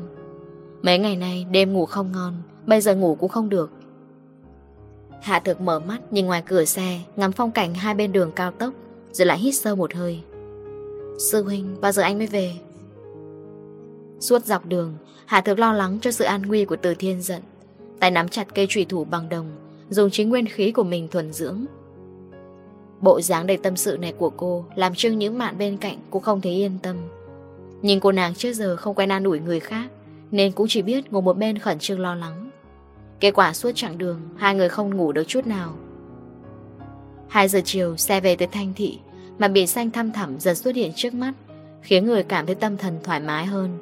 Speaker 1: Mấy ngày nay đêm ngủ không ngon, Bây giờ ngủ cũng không được. Hạ thực mở mắt nhìn ngoài cửa xe, Ngắm phong cảnh hai bên đường cao tốc, Rồi lại hít sâu một hơi. Sư huynh, bao giờ anh mới về? Suốt dọc đường, Hạ thực lo lắng cho sự an nguy của từ thiên giận. Tay nắm chặt cây trùy thủ bằng đồng, Dùng chính nguyên khí của mình thuần dưỡng Bộ dáng đầy tâm sự này của cô làm cho những bạn bên cạnh cũng không thấy yên tâm. Nhưng cô nàng trước giờ không quen an ủi người khác, nên cũng chỉ biết ngồi một bên khẩn trương lo lắng. Kết quả suốt chặng đường, hai người không ngủ được chút nào. 2 giờ chiều, xe về tới Thanh Thị mà biển xanh thăm thẳm dần xuất hiện trước mắt, khiến người cảm thấy tâm thần thoải mái hơn.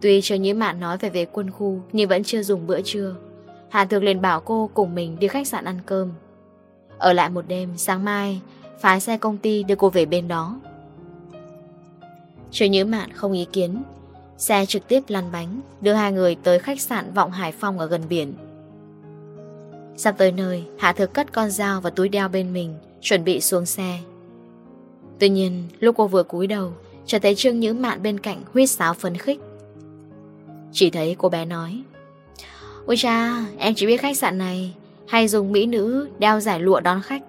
Speaker 1: Tuy Trương Nhĩ Mạn nói về về quân khu, nhưng vẫn chưa dùng bữa trưa. Hà Thược liền bảo cô cùng mình đi khách sạn ăn cơm. Ở lại một đêm, sáng mai, phái xe công ty đưa cô về bên đó. Triệu Nhữ Mạn không ý kiến. Xe trực tiếp lăn bánh, đưa hai người tới khách sạn Vọng Hải Phong ở gần biển. Sắp tới nơi, Hạ Thực cất con dao và túi đeo bên mình, chuẩn bị xuống xe. Tuy nhiên, lúc cô vừa cúi đầu, chợt thấy Trương Nhữ Mạn bên cạnh huyết sáo phấn khích. Chỉ thấy cô bé nói, Ôi cha, em chỉ biết khách sạn này, hay dùng mỹ nữ đeo giải lụa đón khách.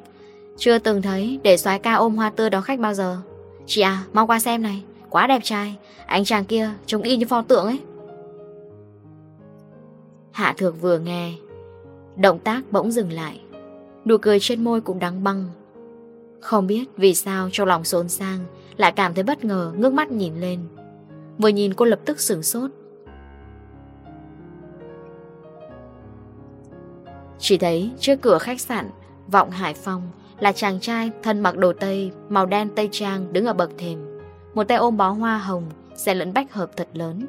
Speaker 1: Chưa từng thấy để soái ca ôm hoa tươi đón khách bao giờ. Chị à, mau qua xem này, quá đẹp trai, anh chàng kia trông y như pho tượng ấy. Hạ thược vừa nghe, động tác bỗng dừng lại, nụ cười trên môi cũng đắng băng. Không biết vì sao trong lòng xôn sang lại cảm thấy bất ngờ ngước mắt nhìn lên. Vừa nhìn cô lập tức sửng sốt Chỉ thấy trước cửa khách sạn, Vọng Hải Phong là chàng trai thân mặc đồ tây, màu đen tây trang đứng ở bậc thềm. Một tay ôm bó hoa hồng xẻ lẫn bách hợp thật lớn.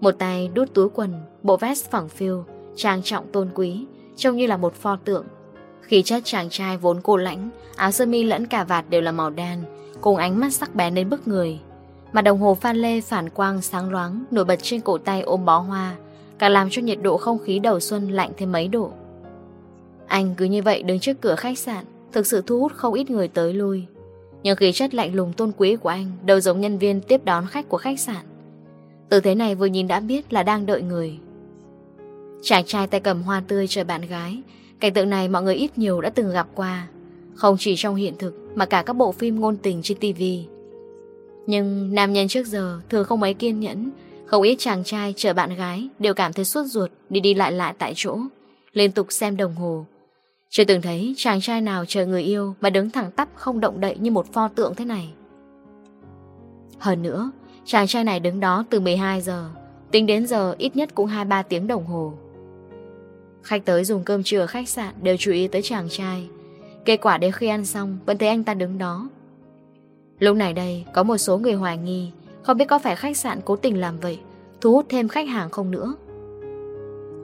Speaker 1: Một tay đút túi quần, bộ vest phẳng phiu, trang trọng tôn quý, trông như là một pho tượng. Khí chất chàng trai vốn cô lãnh, áo sơ mi lẫn cà vạt đều là màu đen, cùng ánh mắt sắc bén đến bức người. Mà đồng hồ pha lê phản quang sáng loáng, nổi bật trên cổ tay ôm bó hoa, càng làm cho nhiệt độ không khí đầu xuân lạnh thêm mấy độ. Anh cứ như vậy đứng trước cửa khách sạn, Thực sự thu hút không ít người tới lui. Nhưng khí chất lạnh lùng tôn quý của anh Đâu giống nhân viên tiếp đón khách của khách sạn. Từ thế này vừa nhìn đã biết là đang đợi người. Chàng trai tay cầm hoa tươi chờ bạn gái. Cảnh tượng này mọi người ít nhiều đã từng gặp qua. Không chỉ trong hiện thực, Mà cả các bộ phim ngôn tình trên tivi Nhưng nam nhân trước giờ Thường không mấy kiên nhẫn. Không ít chàng trai chờ bạn gái Đều cảm thấy suốt ruột Đi đi lại lại tại chỗ, Liên tục xem đồng hồ. Chưa từng thấy chàng trai nào chờ người yêu mà đứng thẳng tắp không động đậy như một pho tượng thế này. Hơn nữa, chàng trai này đứng đó từ 12 giờ, tính đến giờ ít nhất cũng 2-3 tiếng đồng hồ. Khách tới dùng cơm trưa khách sạn đều chú ý tới chàng trai. Kết quả đến khi ăn xong vẫn thấy anh ta đứng đó. Lúc này đây có một số người hoài nghi không biết có phải khách sạn cố tình làm vậy thu hút thêm khách hàng không nữa.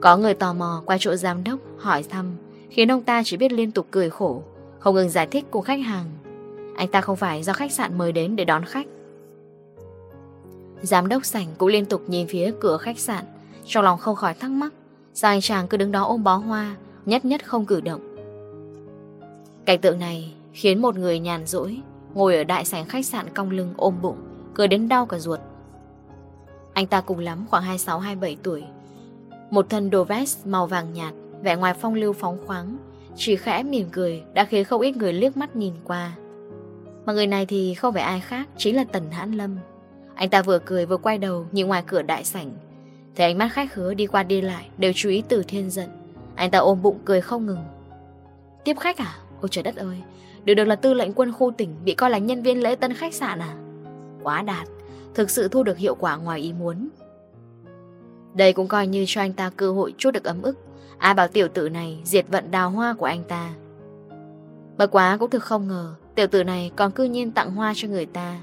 Speaker 1: Có người tò mò qua chỗ giám đốc hỏi thăm khiến ông ta chỉ biết liên tục cười khổ, không ngừng giải thích cùng khách hàng. Anh ta không phải do khách sạn mời đến để đón khách. Giám đốc sảnh cũng liên tục nhìn phía cửa khách sạn, trong lòng không khỏi thắc mắc, sao anh chàng cứ đứng đó ôm bó hoa, nhất nhất không cử động. Cảnh tượng này khiến một người nhàn rỗi, ngồi ở đại sảnh khách sạn cong lưng ôm bụng, cười đến đau cả ruột. Anh ta cùng lắm khoảng 26-27 tuổi, một thân đồ vest màu vàng nhạt, vẻ ngoài phong lưu phóng khoáng, chỉ khẽ mỉm cười đã khiến không ít người liếc mắt nhìn qua. Mà người này thì không phải ai khác, chính là Tần Hãn Lâm. Anh ta vừa cười vừa quay đầu nhìn ngoài cửa đại sảnh. Thấy ánh mắt khách hứa đi qua đi lại đều chú ý từ thiên giận. Anh ta ôm bụng cười không ngừng. Tiếp khách à? Ôi trời đất ơi, được được là tư lệnh quân khu tỉnh bị coi là nhân viên lễ tân khách sạn à? Quá đạt, thực sự thu được hiệu quả ngoài ý muốn. Đây cũng coi như cho anh ta cơ hội chút được ấm ức Ai bảo tiểu tử này diệt vận đào hoa của anh ta? Bất quá cũng thực không ngờ, Tiểu tử này còn cư nhiên tặng hoa cho người ta.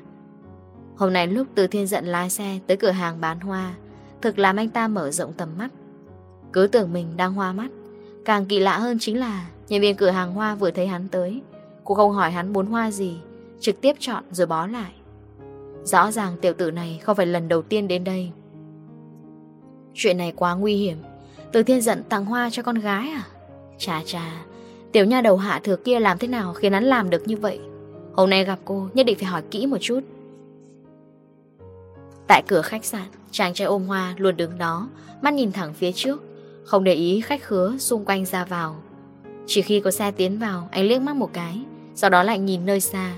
Speaker 1: Hôm nay lúc Từ Thiên Dận lái xe tới cửa hàng bán hoa, Thực làm anh ta mở rộng tầm mắt. Cứ tưởng mình đang hoa mắt, Càng kỳ lạ hơn chính là Nhân viên cửa hàng hoa vừa thấy hắn tới, Cũng không hỏi hắn muốn hoa gì, Trực tiếp chọn rồi bó lại. Rõ ràng tiểu tử này không phải lần đầu tiên đến đây. Chuyện này quá nguy hiểm. Từ thiên giận tặng hoa cho con gái à? Chà chà, Tiểu nha đầu hạ thừa kia làm thế nào khiến hắn làm được như vậy? Hôm nay gặp cô, nhất định phải hỏi kỹ một chút. Tại cửa khách sạn, Chàng trai ôm hoa luôn đứng đó, Mắt nhìn thẳng phía trước, Không để ý khách khứa xung quanh ra vào. Chỉ khi có xe tiến vào, Anh liếc mắt một cái, Sau đó lại nhìn nơi xa.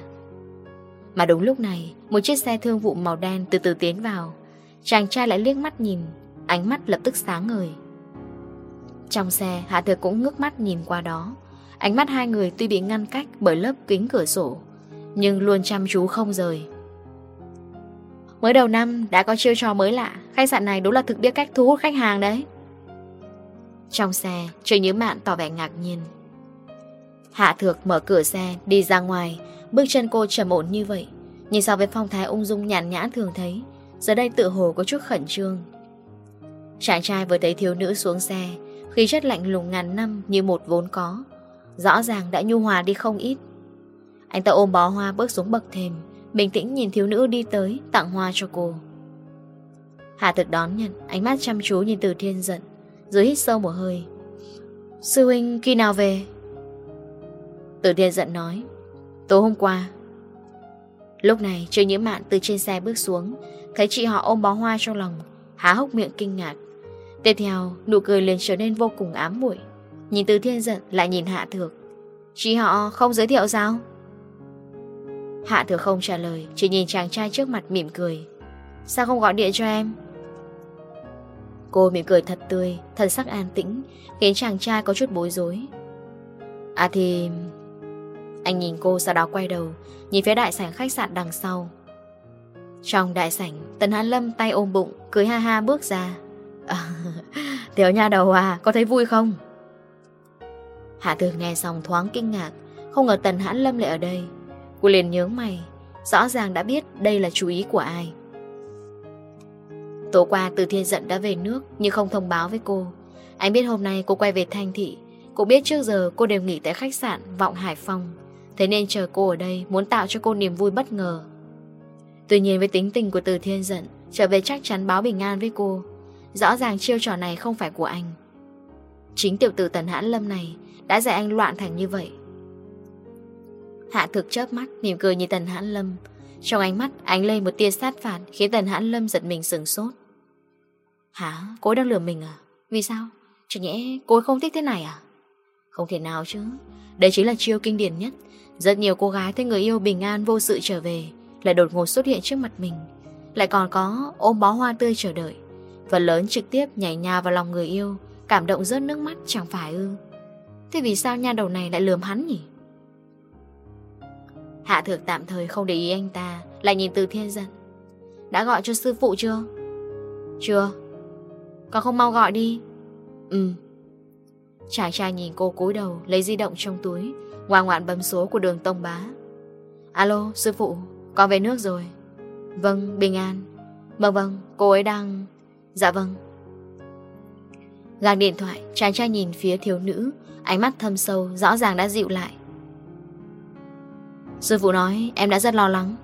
Speaker 1: Mà đúng lúc này, Một chiếc xe thương vụ màu đen từ từ tiến vào. Chàng trai lại liếc mắt nhìn, Ánh mắt lập tức sáng ngời. Trong xe, Hạ Thược cũng ngước mắt nhìn qua đó. Ánh mắt hai người tuy bị ngăn cách bởi lớp kính cửa sổ, Nhưng luôn chăm chú không rời. Mới đầu năm, đã có chiêu trò mới lạ. Khách sạn này đúng là thực biết cách thu hút khách hàng đấy. Trong xe Trời nhớ mạn tỏ vẻ ngạc nhiên. Hạ Thược mở cửa xe, Đi ra ngoài. Bước chân cô trầm ổn như vậy. Nhìn so với phong thái ung dung nhàn nhã thường thấy, Giờ đây tự hồ có chút khẩn trương. Chàng trai vừa thấy thiếu nữ xuống xe khi chất lạnh lùng ngàn năm như một vốn có. Rõ ràng đã nhu hòa đi không ít. Anh ta ôm bó hoa bước xuống bậc thềm, Bình tĩnh nhìn thiếu nữ đi tới, Tặng hoa cho cô. Hà thực đón nhận, Ánh mắt chăm chú nhìn từ thiên giận, Rồi hít sâu một hơi. Sư huynh, khi nào về? Từ thiên giận nói. Tối hôm qua. Lúc này trời Nhiễm Mạn từ trên xe bước xuống, Thấy chị họ ôm bó hoa trong lòng, Há hốc miệng kinh ngạc. Tiếp theo, nụ cười liền trở nên vô cùng ám muội. Nhìn từ thiên giận lại nhìn hạ thược. Chị họ không giới thiệu sao? Hạ thược không trả lời Chỉ nhìn chàng trai trước mặt mỉm cười. Sao không gọi điện cho em? Cô mỉm cười thật tươi Thần sắc an tĩnh Khiến chàng trai có chút bối rối. À thì... Anh nhìn cô sau đó quay đầu Nhìn phía đại sảnh khách sạn đằng sau. Trong đại sảnh Tần Hán Lâm tay ôm bụng Cười ha ha bước ra. *laughs* Tiểu nha đầu à, có thấy vui không? Hạ tường nghe xong thoáng kinh ngạc, không ngờ Tần Hãn Lâm lại ở đây. Cô liền nhớ mày, rõ ràng đã biết đây là chú ý của ai. Tối qua từ thiên giận đã về nước nhưng không thông báo với cô. Anh biết hôm nay cô quay về Thanh Thị. Cô biết trước giờ cô đều nghỉ tại khách sạn Vọng Hải Phòng. Thế nên chờ cô ở đây muốn tạo cho cô niềm vui bất ngờ. Tuy nhiên với tính tình của từ thiên giận, trở về chắc chắn báo bình an với cô. Rõ ràng chiêu trò này không phải của anh Chính tiểu tử Tần Hãn Lâm này Đã dạy anh loạn thành như vậy Hạ thực chớp mắt, Mỉm cười như Tần Hãn Lâm Trong ánh mắt, ánh lây một tia sát phạt Khiến Tần Hãn Lâm giật mình sừng sốt Hả? Cô đang lừa mình à? Vì sao? Chẳng nhẽ, cô không thích thế này à? Không thể nào chứ Đây chính là chiêu kinh điển nhất Rất nhiều cô gái thấy người yêu bình an vô sự trở về, Lại đột ngột xuất hiện trước mặt mình Lại còn có ôm bó hoa tươi chờ đợi Phần lớn trực tiếp nhảy nhà vào lòng người yêu, Cảm động rớt nước mắt chẳng phải ư? Thế vì sao nha đầu này lại lườm hắn nhỉ? Hạ thược tạm thời không để ý anh ta, Lại nhìn từ thiên dần Đã gọi cho sư phụ chưa? Chưa. Con không mau gọi đi. Ừ. Chàng trai nhìn cô cúi đầu, Lấy di động trong túi, Ngoan ngoạn bấm số của đường Tông Bá. Alo, sư phụ, Con về nước rồi. Vâng bình an. Vâng vâng cô ấy đang Dạ vâng. Gạc điện thoại, Chàng trai nhìn phía thiếu nữ, Ánh mắt thâm sâu, rõ ràng đã dịu lại. Sư phụ nói, em đã rất lo lắng.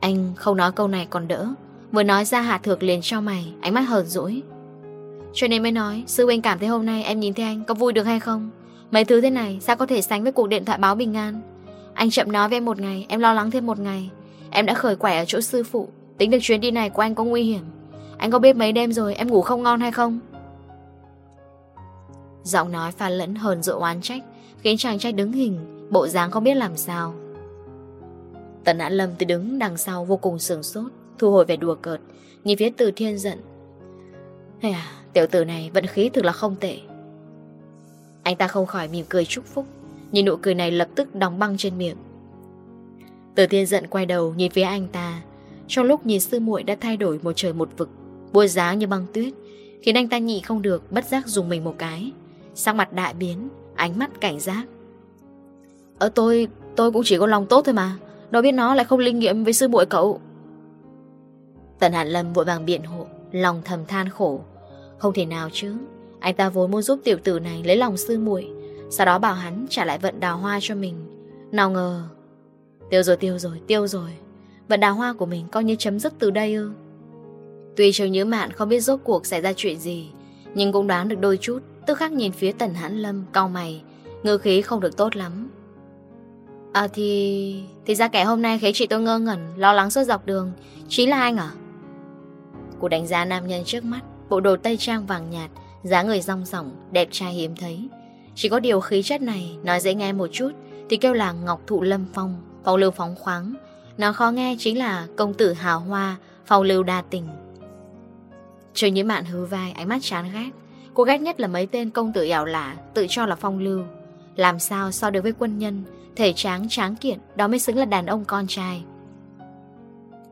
Speaker 1: Anh không nói câu này còn đỡ, Vừa nói ra hạ thược liền cho mày, Ánh mắt hờn dỗi. Cho nên mới nói, Sư huynh cảm thấy hôm nay em nhìn thấy anh Có vui được hay không? Mấy thứ thế này, sao có thể sánh với cuộc điện thoại báo bình an? Anh chậm nói với em một ngày, Em lo lắng thêm một ngày. Em đã khởi quẻ ở chỗ sư phụ, Tính được chuyến đi này của anh có nguy hiểm. Anh có biết mấy đêm rồi em ngủ không ngon hay không? Giọng nói pha lẫn hờn dội oán trách Khiến chàng trai đứng hình Bộ dáng không biết làm sao. Tần An Lâm từ đứng đằng sau vô cùng sừng sốt Thu hồi về đùa cợt Nhìn phía từ thiên giận. Hay à, tiểu tử này vận khí thực là không tệ. Anh ta không khỏi mỉm cười chúc phúc Nhìn nụ cười này lập tức đóng băng trên miệng. Từ thiên giận quay đầu nhìn phía anh ta Trong lúc nhìn sư muội đã thay đổi một trời một vực Bùa giá như băng tuyết Khiến anh ta nhị không được bất giác dùng mình một cái. Sắc mặt đại biến Ánh mắt cảnh giác. Ở tôi, tôi cũng chỉ có lòng tốt thôi mà. Đâu biết nó lại không linh nghiệm với sư muội cậu. Tần Hàn Lâm vội vàng biện hộ Lòng thầm than khổ. Không thể nào chứ Anh ta vốn muốn giúp tiểu tử này lấy lòng sư muội Sau đó bảo hắn trả lại vận đào hoa cho mình. Nào ngờ Tiêu rồi tiêu rồi tiêu rồi. Vận đào hoa của mình coi như chấm dứt từ đây ư? Tuy Trương Nhữ Mạn không biết rốt cuộc xảy ra chuyện gì, nhưng cũng đoán được đôi chút, tức khắc nhìn phía Tần Hãn Lâm, cau mày, ngư khí không được tốt lắm. À thì... Thì ra kẻ hôm nay khiến chị tôi ngơ ngẩn, lo lắng suốt dọc đường, chí là anh à? Cô đánh giá nam nhân trước mắt, bộ đồ tây trang vàng nhạt, giá người rong ròng, đẹp trai hiếm thấy. Chỉ có điều khí chất này, nói dễ nghe một chút, thì kêu là Ngọc Thụ Lâm Phong, phong lưu phóng khoáng. Nó khó nghe chính là công tử hào hoa, phong lưu đa tình trời nhiễm mạn hứa vai, ánh mắt chán ghét. Cô ghét nhất là mấy tên công tử ẻo lả, Tự cho là phong lưu. Làm sao so được với quân nhân, Thể tráng tráng kiện, Đó mới xứng là đàn ông con trai.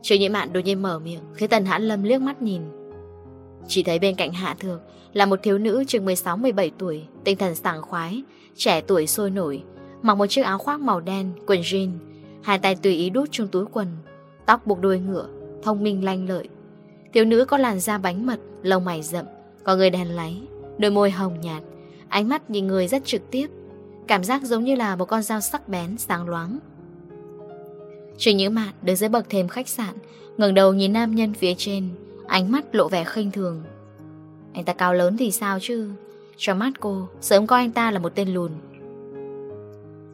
Speaker 1: Trời nhiễm mạn đột nhiên mở miệng, khi Tần Hãn Lâm liếc mắt nhìn. Chỉ thấy bên cạnh Hạ Thược Là một thiếu nữ chừng 16-17 tuổi, Tinh thần sảng khoái, Trẻ tuổi sôi nổi, Mặc một chiếc áo khoác màu đen, Quần jean, Hai tay tùy ý đút trong túi quần, Tóc buộc đuôi ngựa, Thông minh lanh lợi. Thiếu nữ có làn da bánh mật, lông mày rậm, có người đèn láy, đôi môi hồng nhạt, ánh mắt nhìn người rất trực tiếp. Cảm giác giống như là một con dao sắc bén, sáng loáng. Trình Nhữ Mạn đứng dưới bậc thềm khách sạn, ngẩng đầu nhìn nam nhân phía trên, ánh mắt lộ vẻ khinh thường. Anh ta cao lớn thì sao chứ? cho mắt cô, sớm coi anh ta là một tên lùn.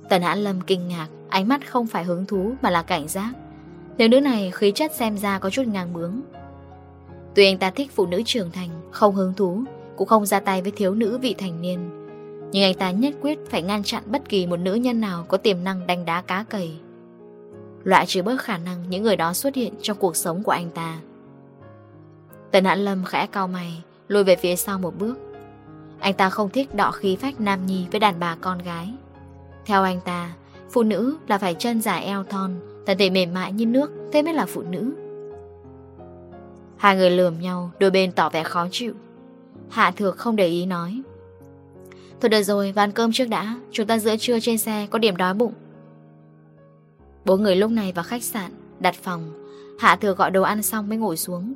Speaker 1: Tần Hãn Lâm kinh ngạc, ánh mắt không phải hứng thú mà là cảnh giác. Nếu nữ này khí chất xem ra có chút ngang bướng. Tuy anh ta thích phụ nữ trưởng thành, không hứng thú, cũng không ra tay với thiếu nữ vị thành niên. Nhưng anh ta nhất quyết phải ngăn chặn bất kỳ một nữ nhân nào có tiềm năng đánh đá cá cầy. Loại trừ bớt khả năng những người đó xuất hiện trong cuộc sống của anh ta. Tần Hãn Lâm khẽ cao mày, lùi về phía sau một bước. Anh ta không thích đọ khí phách nam nhi với đàn bà con gái. Theo anh ta, phụ nữ là phải chân dài eo thon, thân thể mềm mại như nước, thế mới là phụ nữ. Hai người lườm nhau, đôi bên tỏ vẻ khó chịu. Hạ thược không để ý nói. Thôi được rồi, vào cơm trước đã. Chúng ta giữa trưa trên xe, có điểm đói bụng. Bốn người lúc này vào khách sạn, đặt phòng. Hạ thược gọi đồ ăn xong mới ngồi xuống.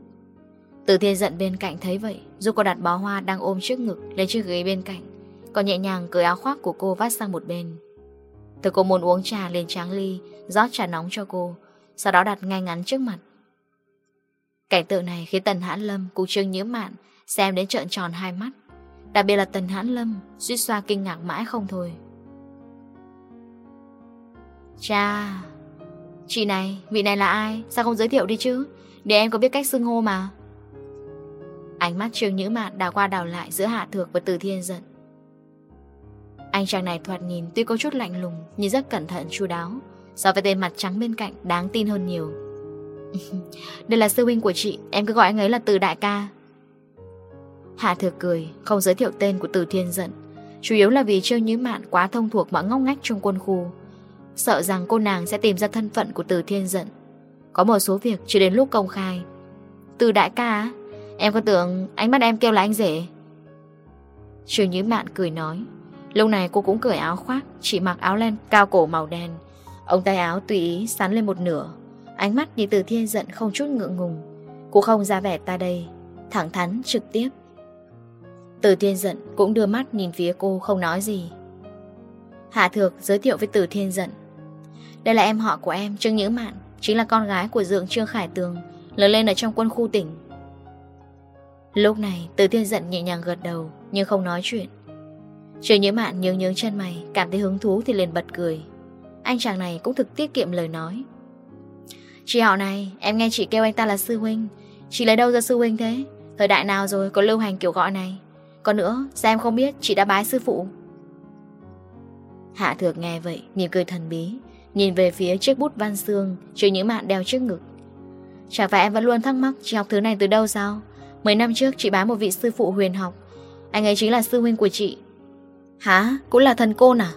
Speaker 1: Từ thiên giận bên cạnh thấy vậy, dù cô đặt bó hoa đang ôm trước ngực lên chiếc ghế bên cạnh. Còn nhẹ nhàng cởi áo khoác của cô vắt sang một bên. Từ cô muốn uống trà lên tráng ly, rót trà nóng cho cô, sau đó đặt ngay ngắn trước mặt. Cảnh tượng này khiến Tần Hãn Lâm cùng Trương Nhữ Mạn xem đến trợn tròn hai mắt. Đặc biệt là Tần Hãn Lâm suy xoa kinh ngạc mãi không thôi. Cha, chị này, vị này là ai? Sao không giới thiệu đi chứ? Để em có biết cách xưng hô mà. Ánh mắt Trương Nhữ Mạn đào qua đào lại giữa Hạ Thược và Từ Thiên giận. Anh chàng này thoạt nhìn tuy có chút lạnh lùng, nhưng rất cẩn thận chu đáo, so với tên mặt trắng bên cạnh đáng tin hơn nhiều. *laughs* Đây là sư huynh của chị, Em cứ gọi anh ấy là Từ Đại Ca. Hạ thừa cười Không giới thiệu tên của Từ Thiên giận Chủ yếu là vì Trương Như Mạn quá thông thuộc mọi ngóc ngách trong quân khu. Sợ rằng cô nàng sẽ tìm ra thân phận của Từ Thiên giận Có một số việc chưa đến lúc công khai. Từ Đại Ca Em có tưởng ánh mắt em kêu là anh rể? Trương Như Mạn cười nói, Lúc này cô cũng cởi áo khoác, Chỉ mặc áo len cao cổ màu đen. Ông tay áo tùy ý sắn lên một nửa. Ánh mắt đi từ thiên giận không chút ngượng ngùng. Cô không ra vẻ ta đây, Thẳng thắn, trực tiếp. Từ thiên giận cũng đưa mắt nhìn phía cô không nói gì. Hạ Thược giới thiệu với Từ Thiên Dận Đây là em họ của em, Trương Nhữ Mạn, Chính là con gái của Dượng Trương Khải Tường, Lớn lên ở trong quân khu tỉnh. Lúc này, Từ Thiên Dận nhẹ nhàng gật đầu, Nhưng không nói chuyện. Trương Nhữ Mạn nhướng nhướng chân mày, Cảm thấy hứng thú thì liền bật cười. Anh chàng này cũng thực tiết kiệm lời nói. Chị họ này, em nghe chị kêu anh ta là sư huynh. Chị lấy đâu ra sư huynh thế? Thời đại nào rồi có lưu hành kiểu gọi này? Còn nữa, sao em không biết chị đã bái sư phụ? Hạ thược nghe vậy, mỉm cười thần bí Nhìn về phía chiếc bút văn xương Trên những mạng đeo trước ngực. Chẳng phải em vẫn luôn thắc mắc chị học thứ này từ đâu sao? Mấy năm trước chị bái một vị sư phụ huyền học Anh ấy chính là sư huynh của chị. Hả? Cũng là thần côn à?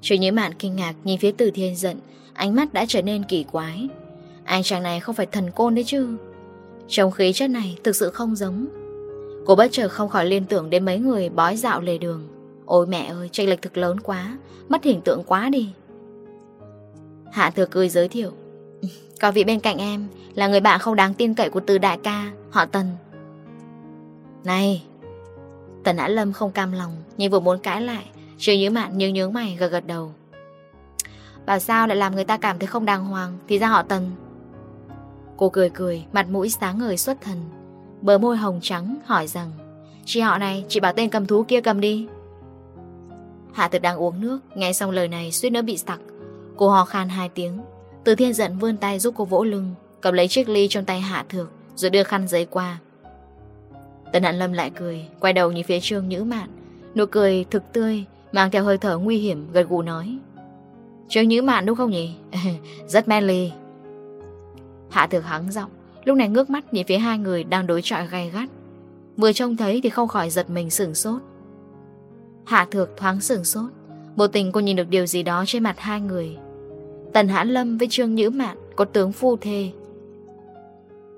Speaker 1: Trời những mạn kinh ngạc nhìn phía từ thiên giận Ánh mắt đã trở nên kỳ quái. Anh chàng này không phải thần côn đấy chứ. Trong khí chất này thực sự không giống. Cô bất chợt không khỏi liên tưởng đến mấy người bói dạo lề đường. Ôi mẹ ơi, chênh lệch thực lớn quá. Mất hình tượng quá đi. Hạ thừa cười giới thiệu. *laughs* Còn vị bên cạnh em Là người bạn không đáng tin cậy của từ đại ca Họ Tần. Này Tần Á Lâm không cam lòng Nhưng vừa muốn cãi lại chưa nhớ mạn nhưng nhớ mày gật gật đầu. Bảo sao lại làm người ta cảm thấy không đàng hoàng Thì ra họ tần. Cô cười cười, mặt mũi sáng ngời xuất thần. Bờ môi hồng trắng hỏi rằng Chị họ này, chị bảo tên cầm thú kia cầm đi. Hạ thực đang uống nước Nghe xong lời này suýt nữa bị sặc. Cô hò khan hai tiếng. Từ thiên giận vươn tay giúp cô vỗ lưng Cầm lấy chiếc ly trong tay hạ thược Rồi đưa khăn giấy qua. Tần Hạn Lâm lại cười Quay đầu nhìn phía trương nhữ mạn. Nụ cười thực tươi Mang theo hơi thở nguy hiểm gật gù nói Trương Nhữ Mạn đúng không nhỉ? *laughs* Rất manly. Hạ thược hắng giọng, lúc này ngước mắt nhìn phía hai người đang đối chọi gay gắt. Vừa trông thấy thì không khỏi giật mình sửng sốt. Hạ thược thoáng sửng sốt, vô tình cô nhìn được điều gì đó trên mặt hai người. Tần Hãn Lâm với Trương Nhữ Mạn có tướng phu thê.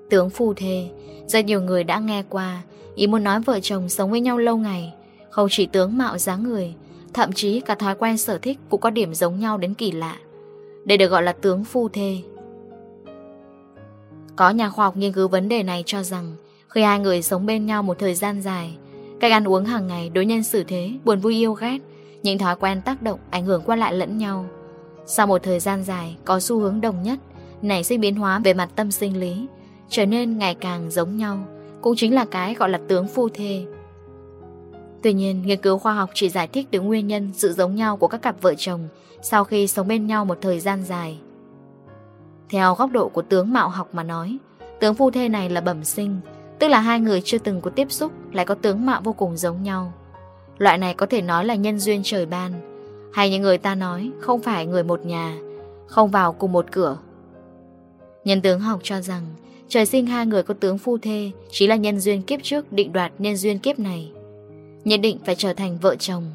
Speaker 1: Tướng phu thê, rất nhiều người đã nghe qua, ý muốn nói vợ chồng sống với nhau lâu ngày, không chỉ tướng mạo dáng người Thậm chí cả thói quen sở thích cũng có điểm giống nhau đến kỳ lạ. Đây được gọi là tướng phu thê. Có nhà khoa học nghiên cứu vấn đề này cho rằng khi hai người sống bên nhau một thời gian dài, cách ăn uống hàng ngày, đối nhân xử thế, buồn vui yêu ghét, những thói quen tác động ảnh hưởng qua lại lẫn nhau. Sau một thời gian dài có xu hướng đồng nhất, nảy sinh biến hóa về mặt tâm sinh lý, trở nên ngày càng giống nhau, cũng chính là cái gọi là tướng phu thê. Tuy nhiên, nghiên cứu khoa học chỉ giải thích được nguyên nhân sự giống nhau của các cặp vợ chồng sau khi sống bên nhau một thời gian dài. Theo góc độ của tướng mạo học mà nói, tướng phu thê này là bẩm sinh, tức là hai người chưa từng có tiếp xúc lại có tướng mạo vô cùng giống nhau. Loại này có thể nói là nhân duyên trời ban, hay những người ta nói không phải người một nhà, không vào cùng một cửa. Nhân tướng học cho rằng, trời sinh hai người có tướng phu thê chỉ là nhân duyên kiếp trước định đoạt nhân duyên kiếp này. Nhất định phải trở thành vợ chồng.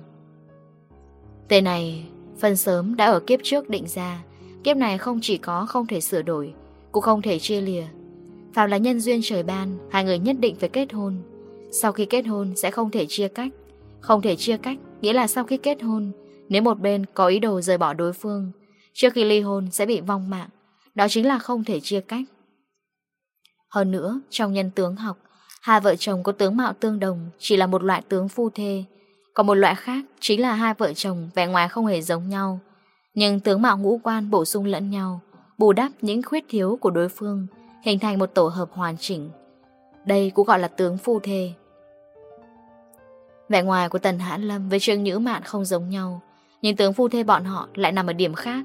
Speaker 1: Tên này, Phần sớm đã ở kiếp trước định ra. Kiếp này không chỉ có không thể sửa đổi, Cũng không thể chia lìa. Phạm là nhân duyên trời ban, Hai người nhất định phải kết hôn. Sau khi kết hôn sẽ không thể chia cách. Không thể chia cách Nghĩa là sau khi kết hôn, Nếu một bên có ý đồ rời bỏ đối phương, Trước khi ly hôn sẽ bị vong mạng. Đó chính là không thể chia cách. Hơn nữa, trong nhân tướng học Hai vợ chồng có tướng mạo tương đồng, Chỉ là một loại tướng phu thê. Còn một loại khác chính là hai vợ chồng Vẻ ngoài không hề giống nhau, Nhưng tướng mạo ngũ quan bổ sung lẫn nhau, Bù đắp những khuyết thiếu của đối phương, Hình thành một tổ hợp hoàn chỉnh. Đây cũng gọi là tướng phu thê. Vẻ ngoài của Tần Hãn Lâm với Trương Nhữ Mạn không giống nhau, Nhưng tướng phu thê bọn họ lại nằm ở điểm khác.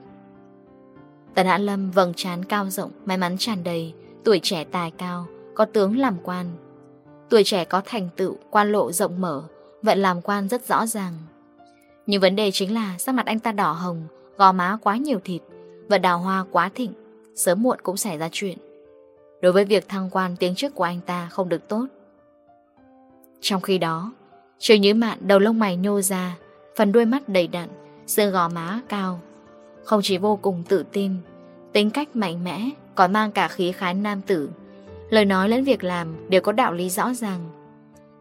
Speaker 1: Tần Hãn Lâm vầng trán cao rộng, May mắn tràn đầy, Tuổi trẻ tài cao, Có tướng làm quan. Tuổi trẻ có thành tựu, quan lộ rộng mở, vận làm quan rất rõ ràng. Nhưng vấn đề chính là sắc mặt anh ta đỏ hồng, gò má quá nhiều thịt, và đào hoa quá thịnh, sớm muộn cũng xảy ra chuyện. Đối với việc thăng quan tiếng trước của anh ta không được tốt. Trong khi đó, trời Nhữ Mạn đầu lông mày nhô ra, phần đuôi mắt đầy đặn, xương gò má cao. Không chỉ vô cùng tự tin, tính cách mạnh mẽ, còn mang cả khí khái nam tử, Lời nói lẫn việc làm đều có đạo lý rõ ràng.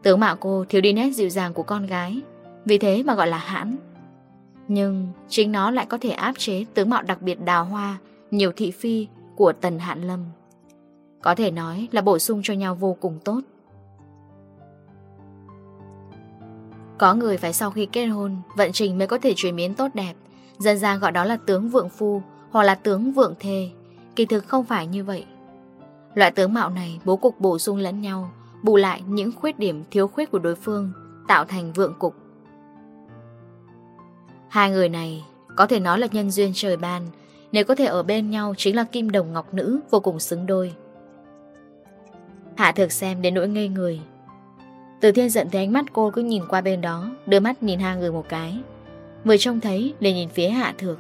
Speaker 1: Tướng mạo cô thiếu đi nét dịu dàng của con gái, Vì thế mà gọi là hãn. Nhưng chính nó lại có thể áp chế tướng mạo đặc biệt đào hoa, Nhiều thị phi của Tần Hạn Lâm. Có thể nói là bổ sung cho nhau vô cùng tốt. Có người phải sau khi kết hôn, Vận trình mới có thể chuyển biến tốt đẹp. Dân gian gọi đó là tướng vượng phu Hoặc là tướng vượng thê. Kỳ thực không phải như vậy. Loại tướng mạo này bố cục bổ sung lẫn nhau, bù lại những khuyết điểm thiếu khuyết của đối phương, tạo thành vượng cục. Hai người này có thể nói là nhân duyên trời ban, nếu có thể ở bên nhau chính là kim đồng ngọc nữ vô cùng xứng đôi. Hạ thực xem đến nỗi ngây người. Từ thiên giận thấy ánh mắt cô cứ nhìn qua bên đó, đưa mắt nhìn hai người một cái. Mười trông thấy, liền nhìn phía hạ thực.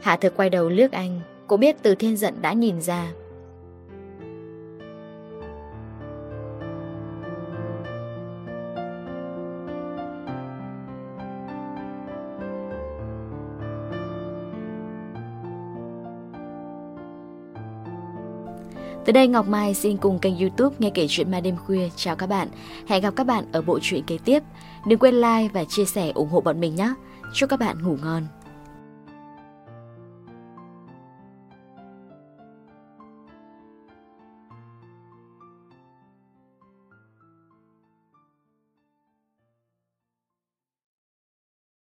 Speaker 1: Hạ thực quay đầu liếc anh, cô biết từ thiên giận đã nhìn ra. Từ đây Ngọc Mai xin cùng kênh youtube Nghe Kể Chuyện Ma Đêm Khuya chào các bạn. Hẹn gặp các bạn ở bộ truyện kế tiếp. Đừng quên like và chia sẻ ủng hộ bọn mình nhé. Chúc các bạn ngủ ngon.